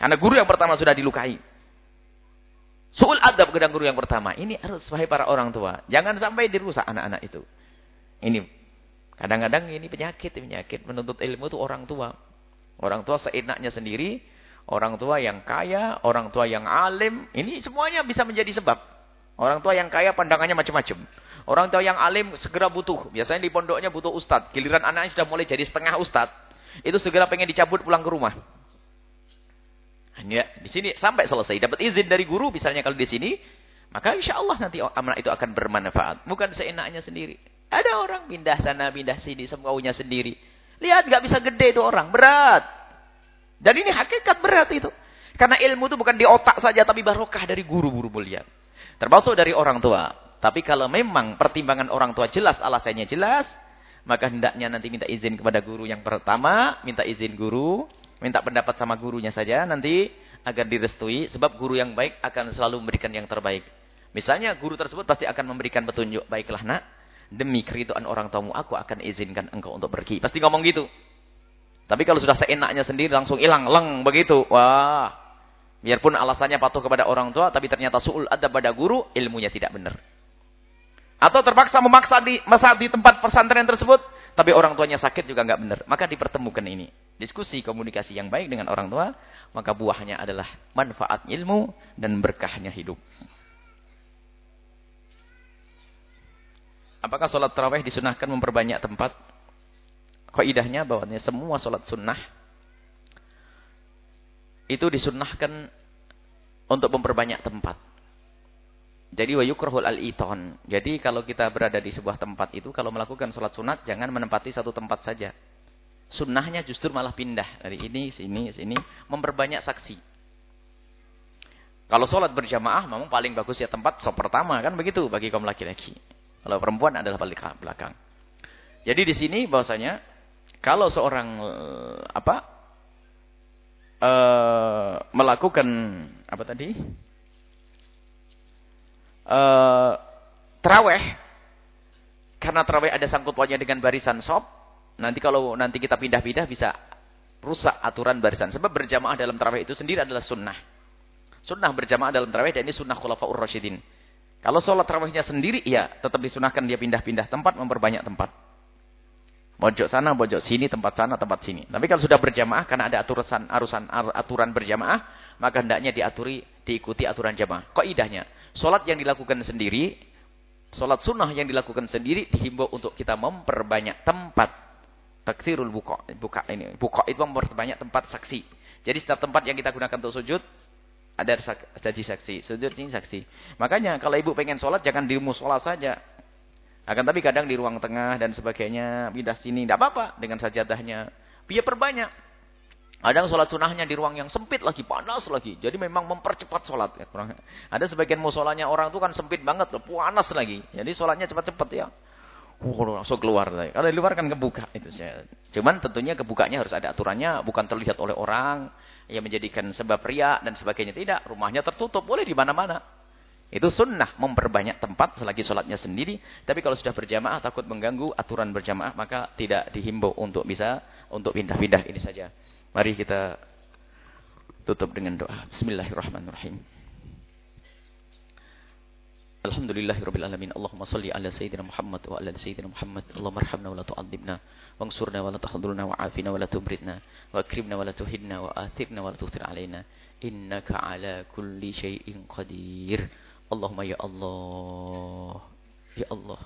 A: Karena guru yang pertama sudah dilukai. Su'ul adab kedang guru yang pertama. Ini harus wahai para orang tua. Jangan sampai dirusak anak-anak itu. Ini kadang-kadang ini penyakit, penyakit menuntut ilmu itu orang tua. Orang tua seenaknya sendiri, orang tua yang kaya, orang tua yang alim, ini semuanya bisa menjadi sebab. Orang tua yang kaya pandangannya macam-macam. Orang tua yang alim segera butuh. Biasanya di pondoknya butuh ustad. Giliran anaknya sudah mulai jadi setengah ustad. Itu segera pengen dicabut pulang ke rumah. Hanya di sini sampai selesai. Dapat izin dari guru misalnya kalau di sini. Maka insya Allah nanti amanah itu akan bermanfaat. Bukan seenaknya sendiri. Ada orang pindah sana, pindah sini. Semaunya sendiri. Lihat gak bisa gede itu orang. Berat. Dan ini hakikat berat itu. Karena ilmu itu bukan di otak saja. Tapi barokah dari guru-guru mulia. Termasuk dari orang tua. Tapi kalau memang pertimbangan orang tua jelas, alasannya jelas. Maka hendaknya nanti minta izin kepada guru yang pertama. Minta izin guru. Minta pendapat sama gurunya saja nanti agar direstui. Sebab guru yang baik akan selalu memberikan yang terbaik. Misalnya guru tersebut pasti akan memberikan petunjuk. Baiklah nak, demi keriduan orang tuamu aku akan izinkan engkau untuk pergi. Pasti ngomong gitu. Tapi kalau sudah seenaknya sendiri langsung hilang, leng begitu. Wah, biarpun alasannya patuh kepada orang tua, tapi ternyata suul ada pada guru, ilmunya tidak benar. Atau terpaksa memaksa di masa di tempat pesantren tersebut, tapi orang tuanya sakit juga nggak benar. Maka dipertemukan ini diskusi komunikasi yang baik dengan orang tua, maka buahnya adalah manfaat ilmu dan berkahnya hidup. Apakah sholat tarawih disunahkan memperbanyak tempat? Kaidahnya bahwanya semua sholat sunnah itu disunahkan untuk memperbanyak tempat. Jadi wa yukrahul al-iton. Jadi kalau kita berada di sebuah tempat itu kalau melakukan sholat sunat jangan menempati satu tempat saja. Sunnahnya justru malah pindah dari ini, sini, sini, memperbanyak saksi. Kalau sholat berjamaah, memang paling bagus ya tempat sop pertama kan begitu bagi kaum laki-laki. Kalau perempuan adalah balik belakang. Jadi di sini bahwasanya kalau seorang apa uh, melakukan apa tadi uh, teraweh karena teraweh ada sangkut pautnya dengan barisan sop Nanti kalau nanti kita pindah-pindah bisa rusak aturan barisan. Sebab berjamaah dalam tarawih itu sendiri adalah sunnah. Sunnah berjamaah dalam tarawih dan ini sunnah khulafaur rasyidin. Kalau sholat tarawihnya sendiri, ya tetap disunahkan dia pindah-pindah tempat, memperbanyak tempat. Mojok sana, mojok sini, tempat sana, tempat sini. Tapi kalau sudah berjamaah, karena ada aturan, arusan, aturan berjamaah, maka hendaknya diaturi, diikuti aturan jamaah. Kok idahnya? Sholat yang dilakukan sendiri, sholat sunnah yang dilakukan sendiri, dihimbau untuk kita memperbanyak tempat Takdirul buka, buka ini. Buka itu memperbanyak tempat saksi. Jadi setiap tempat yang kita gunakan untuk sujud ada jadi saksi. Sujud ini saksi. Makanya kalau ibu pengen sholat jangan di musola saja. Akan tapi kadang di ruang tengah dan sebagainya pindah sini tidak apa-apa dengan sajadahnya. Biar perbanyak. Kadang sholat sunnahnya di ruang yang sempit lagi, panas lagi. Jadi memang mempercepat sholat. Ada sebagian musolanya orang itu kan sempit banget, panas lagi. Jadi sholatnya cepat-cepat ya. Oh, langsung keluar. Kalau di luar kan kebuka itu. Cuman tentunya kebukanya harus ada aturannya, bukan terlihat oleh orang yang menjadikan sebab ria dan sebagainya tidak. Rumahnya tertutup, boleh di mana-mana. Itu sunnah memperbanyak tempat selagi sholatnya sendiri. Tapi kalau sudah berjamaah takut mengganggu aturan berjamaah maka tidak dihimbau untuk bisa untuk pindah-pindah ini saja. Mari kita tutup dengan doa. Bismillahirrahmanirrahim. Alhamdulillahirabbil alamin. Allahumma shalli ala sayyidina Muhammad wa ala sayyidina Muhammad. Allahumma arhamna wa la tu'adzibna, wansurna wa la tahdhurna wa afina wa la tubridna, wa akrimna wa la tuhinna wa athirna wa la tuthir alaina. Innaka ala kulli syai'in qadir. Allahumma ya Allah. Ya Allah.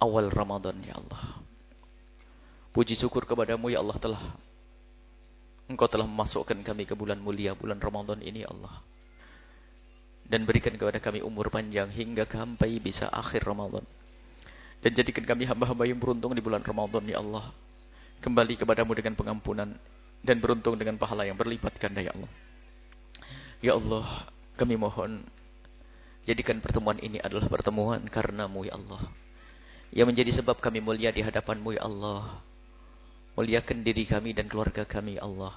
A: Awal Ramadan ya Allah. Puji syukur kepadamu ya Allah telah Engkau telah memasukkan kami ke bulan mulia bulan Ramadan ini ya Allah dan berikan kepada kami umur panjang hingga sampai bisa akhir Ramadan. Dan jadikan kami hamba-hamba yang beruntung di bulan Ramadan ya Allah. Kembali kepadamu dengan pengampunan dan beruntung dengan pahala yang berlipat ganda ya Allah. Ya Allah, kami mohon jadikan pertemuan ini adalah pertemuan karenamu ya Allah. Yang menjadi sebab kami mulia di hadapanmu ya Allah. Muliakan diri kami dan keluarga kami ya Allah.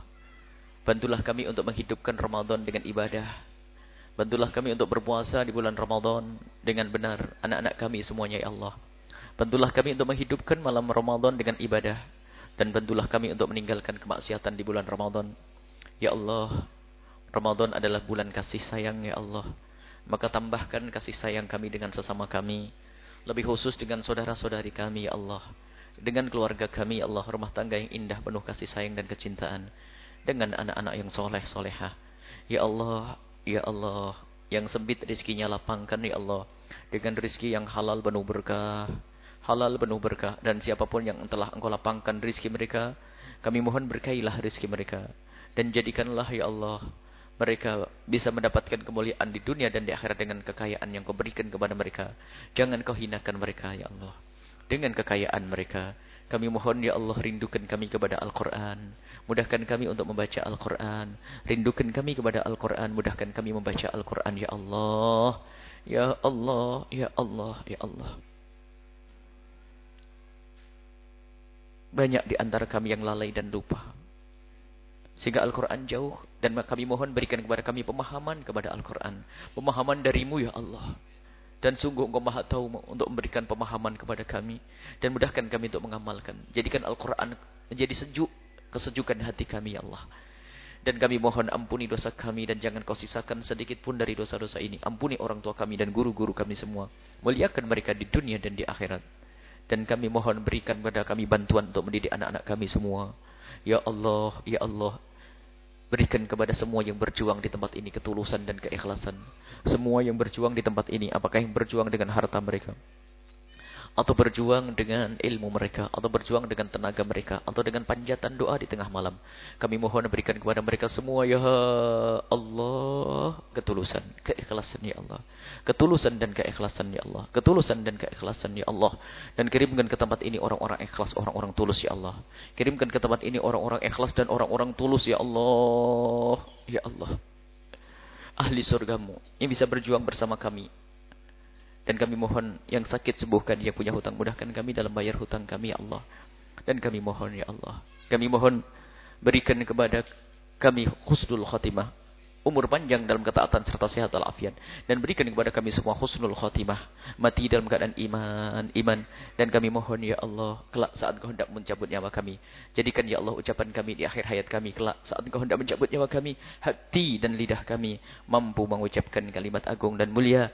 A: Bantulah kami untuk menghidupkan Ramadan dengan ibadah Bantulah kami untuk berpuasa di bulan Ramadan dengan benar. Anak-anak kami semuanya ya Allah. Bantulah kami untuk menghidupkan malam Ramadan dengan ibadah. Dan bantulah kami untuk meninggalkan kemaksiatan di bulan Ramadan. Ya Allah. Ramadan adalah bulan kasih sayang ya Allah. Maka tambahkan kasih sayang kami dengan sesama kami. Lebih khusus dengan saudara-saudari kami ya Allah. Dengan keluarga kami ya Allah. Rumah tangga yang indah penuh kasih sayang dan kecintaan. Dengan anak-anak yang soleh solehah. Ya Allah, ya Allah. Yang sempit rizkinya lapangkan ya Allah. Dengan rizki yang halal penuh berkah. Halal penuh berkah. Dan siapa pun yang telah engkau lapangkan rizki mereka. Kami mohon berkailah rizki mereka. Dan jadikanlah ya Allah mereka bisa mendapatkan kemuliaan di dunia dan di akhirat dengan kekayaan yang kau berikan kepada mereka. Jangan kau hinakan mereka, ya Allah. Dengan kekayaan mereka. Kami mohon, ya Allah, rindukan kami kepada Al-Quran. Mudahkan kami untuk membaca Al-Quran. Rindukan kami kepada Al-Quran. Mudahkan kami membaca Al-Quran, ya Allah. Ya Allah, ya Allah, ya Allah. Banyak di antara kami yang lalai dan lupa. Sehingga Al-Quran jauh. Dan kami mohon berikan kepada kami pemahaman kepada Al-Quran. Pemahaman darimu ya Allah. Dan sungguh engkau maha tahu untuk memberikan pemahaman kepada kami. Dan mudahkan kami untuk mengamalkan. Jadikan Al-Quran menjadi sejuk. Kesejukan hati kami ya Allah. Dan kami mohon ampuni dosa kami dan jangan kau sisakan sedikit pun dari dosa-dosa ini. Ampuni orang tua kami dan guru-guru kami semua. Muliakan mereka di dunia dan di akhirat. Dan kami mohon berikan kepada kami bantuan untuk mendidik anak-anak kami semua. Ya Allah, Ya Allah, Berikan kepada semua yang berjuang di tempat ini ketulusan dan keikhlasan. Semua yang berjuang di tempat ini, apakah yang berjuang dengan harta mereka? Atau berjuang dengan ilmu mereka, atau berjuang dengan tenaga mereka, atau dengan panjatan doa di tengah malam. Kami mohon berikan kepada mereka semua, Ya Allah, ketulusan, keikhlasan, Ya Allah. Ketulusan dan keikhlasan, Ya Allah. Ketulusan dan keikhlasan, Ya Allah. Dan kirimkan ke tempat ini orang-orang ikhlas, orang-orang tulus, Ya Allah. Kirimkan ke tempat ini orang-orang ikhlas dan orang-orang tulus, Ya Allah. Ya Allah. Ahli surgamu yang bisa berjuang bersama kami dan kami mohon yang sakit sembuhkan, yang punya hutang mudahkan kami dalam bayar hutang kami ya Allah. Dan kami mohon ya Allah. Kami mohon berikan kepada kami khusnul khatimah. Umur panjang dalam ketaatan serta sehat walafiat. Dan berikan kepada kami semua husnul khatimah. Mati dalam keadaan iman iman. Dan kami mohon ya Allah kelak saat Engkau hendak mencabut nyawa kami jadikan ya Allah ucapan kami di akhir hayat kami kelak saat Engkau hendak mencabut nyawa kami hati dan lidah kami mampu mengucapkan kalimat agung dan mulia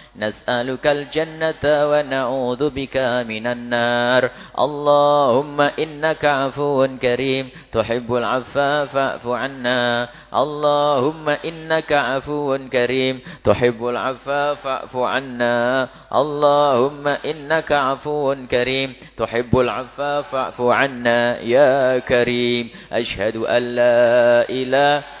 A: نسألك الجنة ونعوذ بك من النار. اللهم إنك عفو كريم. تحب العفا فاعف عنا. اللهم إنك عفو كريم. تحب العفا فاعف عنا. اللهم إنك عفو كريم. تحب العفا فاعف عنا يا كريم. أشهد أن لا إله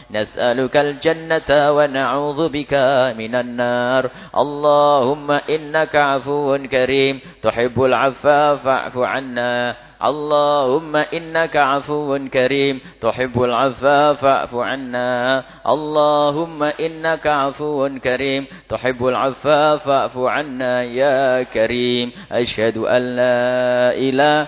A: نسألك الجنة ونعوذ بك من النار. اللهم إنك عفو كريم. تحب العفا فاعف عنا. اللهم إنك عفو كريم. تحب العفا فاعف عنا. اللهم إنك عفو كريم. تحب العفا فاعف عنا يا كريم. أشهد أن لا إله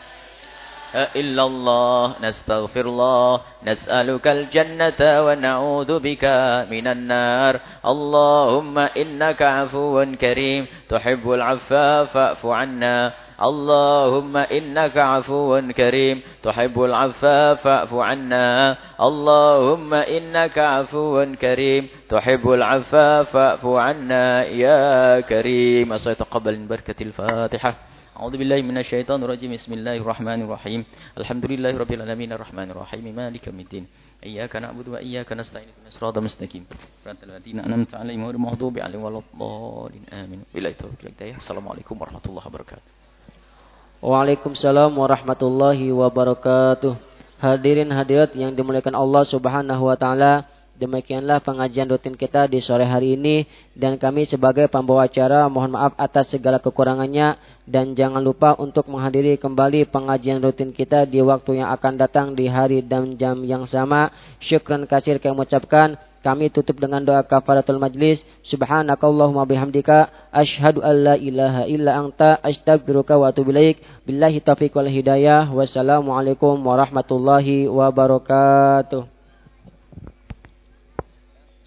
A: إلا الله نستغفر الله نسألك الجنة ونعوذ بك من النار. اللهم إنك عفو كريم. تحب العفاف فاعف عنا. اللهم إنك عفو كريم. تحب العفاف فاعف عنا. اللهم إنك عفو كريم. تحب العفاف فاعف عنا يا كريم. أسيتقبل من بركة الفاتحة. أعوذ بالله من الشيطان الرجيم بسم الله الرحمن الرحيم الحمد لله رب العالمين الرحمن الرحيم مالك يوم الدين إياك نعبد وإياك نستعين اهدنا الصراط المستقيم صراط الذين أنعمت عليهم غير المغضوب عليهم ولا الضالين آمين بالله التوفيق السلام عليكم ورحمة الله وبركاته
E: Waalaikumsalam warahmatullahi wabarakatuh. Hadirin hadirat yang dimuliakan Allah Subhanahu wa taala, demikianlah pengajian rutin kita di sore hari ini dan kami sebagai pembawa acara mohon maaf atas segala kekurangannya dan jangan lupa untuk menghadiri kembali pengajian rutin kita di waktu yang akan datang di hari dan jam yang sama. Syukran kasir kami ucapkan kami tutup dengan doa kafaratul majlis. Subhanakallahumma bihamdika asyhadu an la ilaha illa anta astaghfiruka wa atubu ilaik. Billahi taufiq wal hidayah. Wassalamualaikum warahmatullahi wabarakatuh.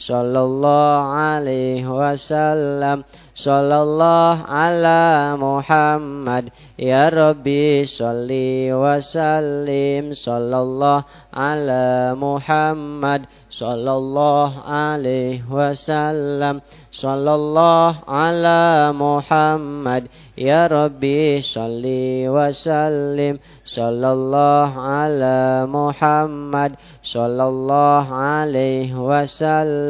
E: sallallahu alaihi wasallam. Sallallahu ala Muhammad. Ya Rabbi salli wa sallim. Sallallahu ala Muhammad. Sallallahu alaihi wasallam. Sallallahu ala Muhammad. Ya Rabbi salli wa sallim. Sallallahu ala Muhammad. Sallallahu alaihi wasallam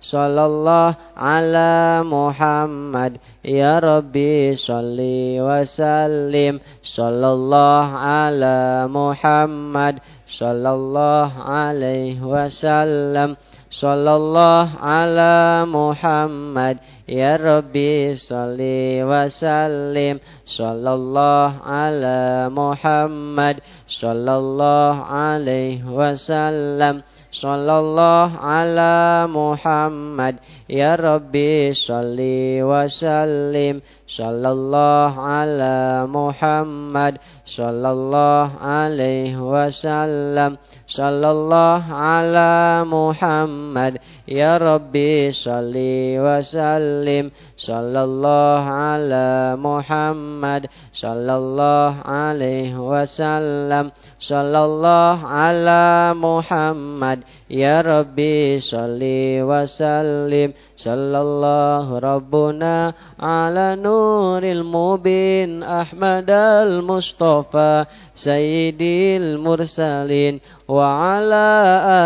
E: sallallahu ala Muhammad. Ya Rabbi salli wa sallim. Sallallahu ala Muhammad. Sallallahu alaihi wasallam. Sallallahu ala Muhammad. Ya Rabbi salli wa sallim. Sallallahu ala Muhammad. Sallallahu alaihi wasallam sallallahu ala Muhammad. Ya Rabbi salli wa sallim sallallahu ala Muhammad sallallahu alaihi wasallam. Sallallahu ala Muhammad ya Rabbi salli wa sallim. Sallallahu ala Muhammad sallallahu alaihi wasallam. Sallallahu ala Muhammad ya Rabbi salli wa sallim. Sallallahu rabbuna ala nuril mubin Ahmad al-Mustafa sayyidil mursalin wa ala alihi wa وعلى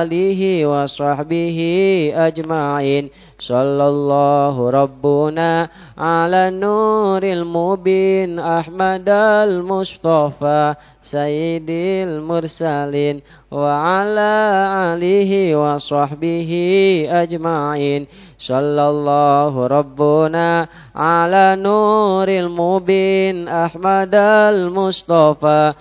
E: آله وصحبه أجمعين. صلى الله ربنا على النور المبين أحمد المصطفى سيد المرسلين وعلى آله وصحبه أجمعين. صلى الله ربنا على نور المبين أحمد المصطفى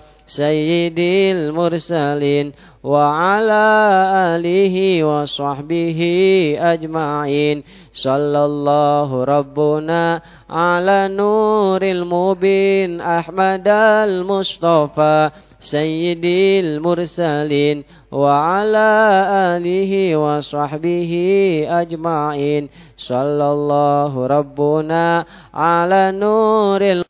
E: wa ala alihi wa sahbihi ajma'in sallallahu rabbuna ala nuril mubin Ahmad al-Mustafa sayyidil mursalin wa ala alihi wa sahbihi ajma'in sallallahu rabbuna ala nuril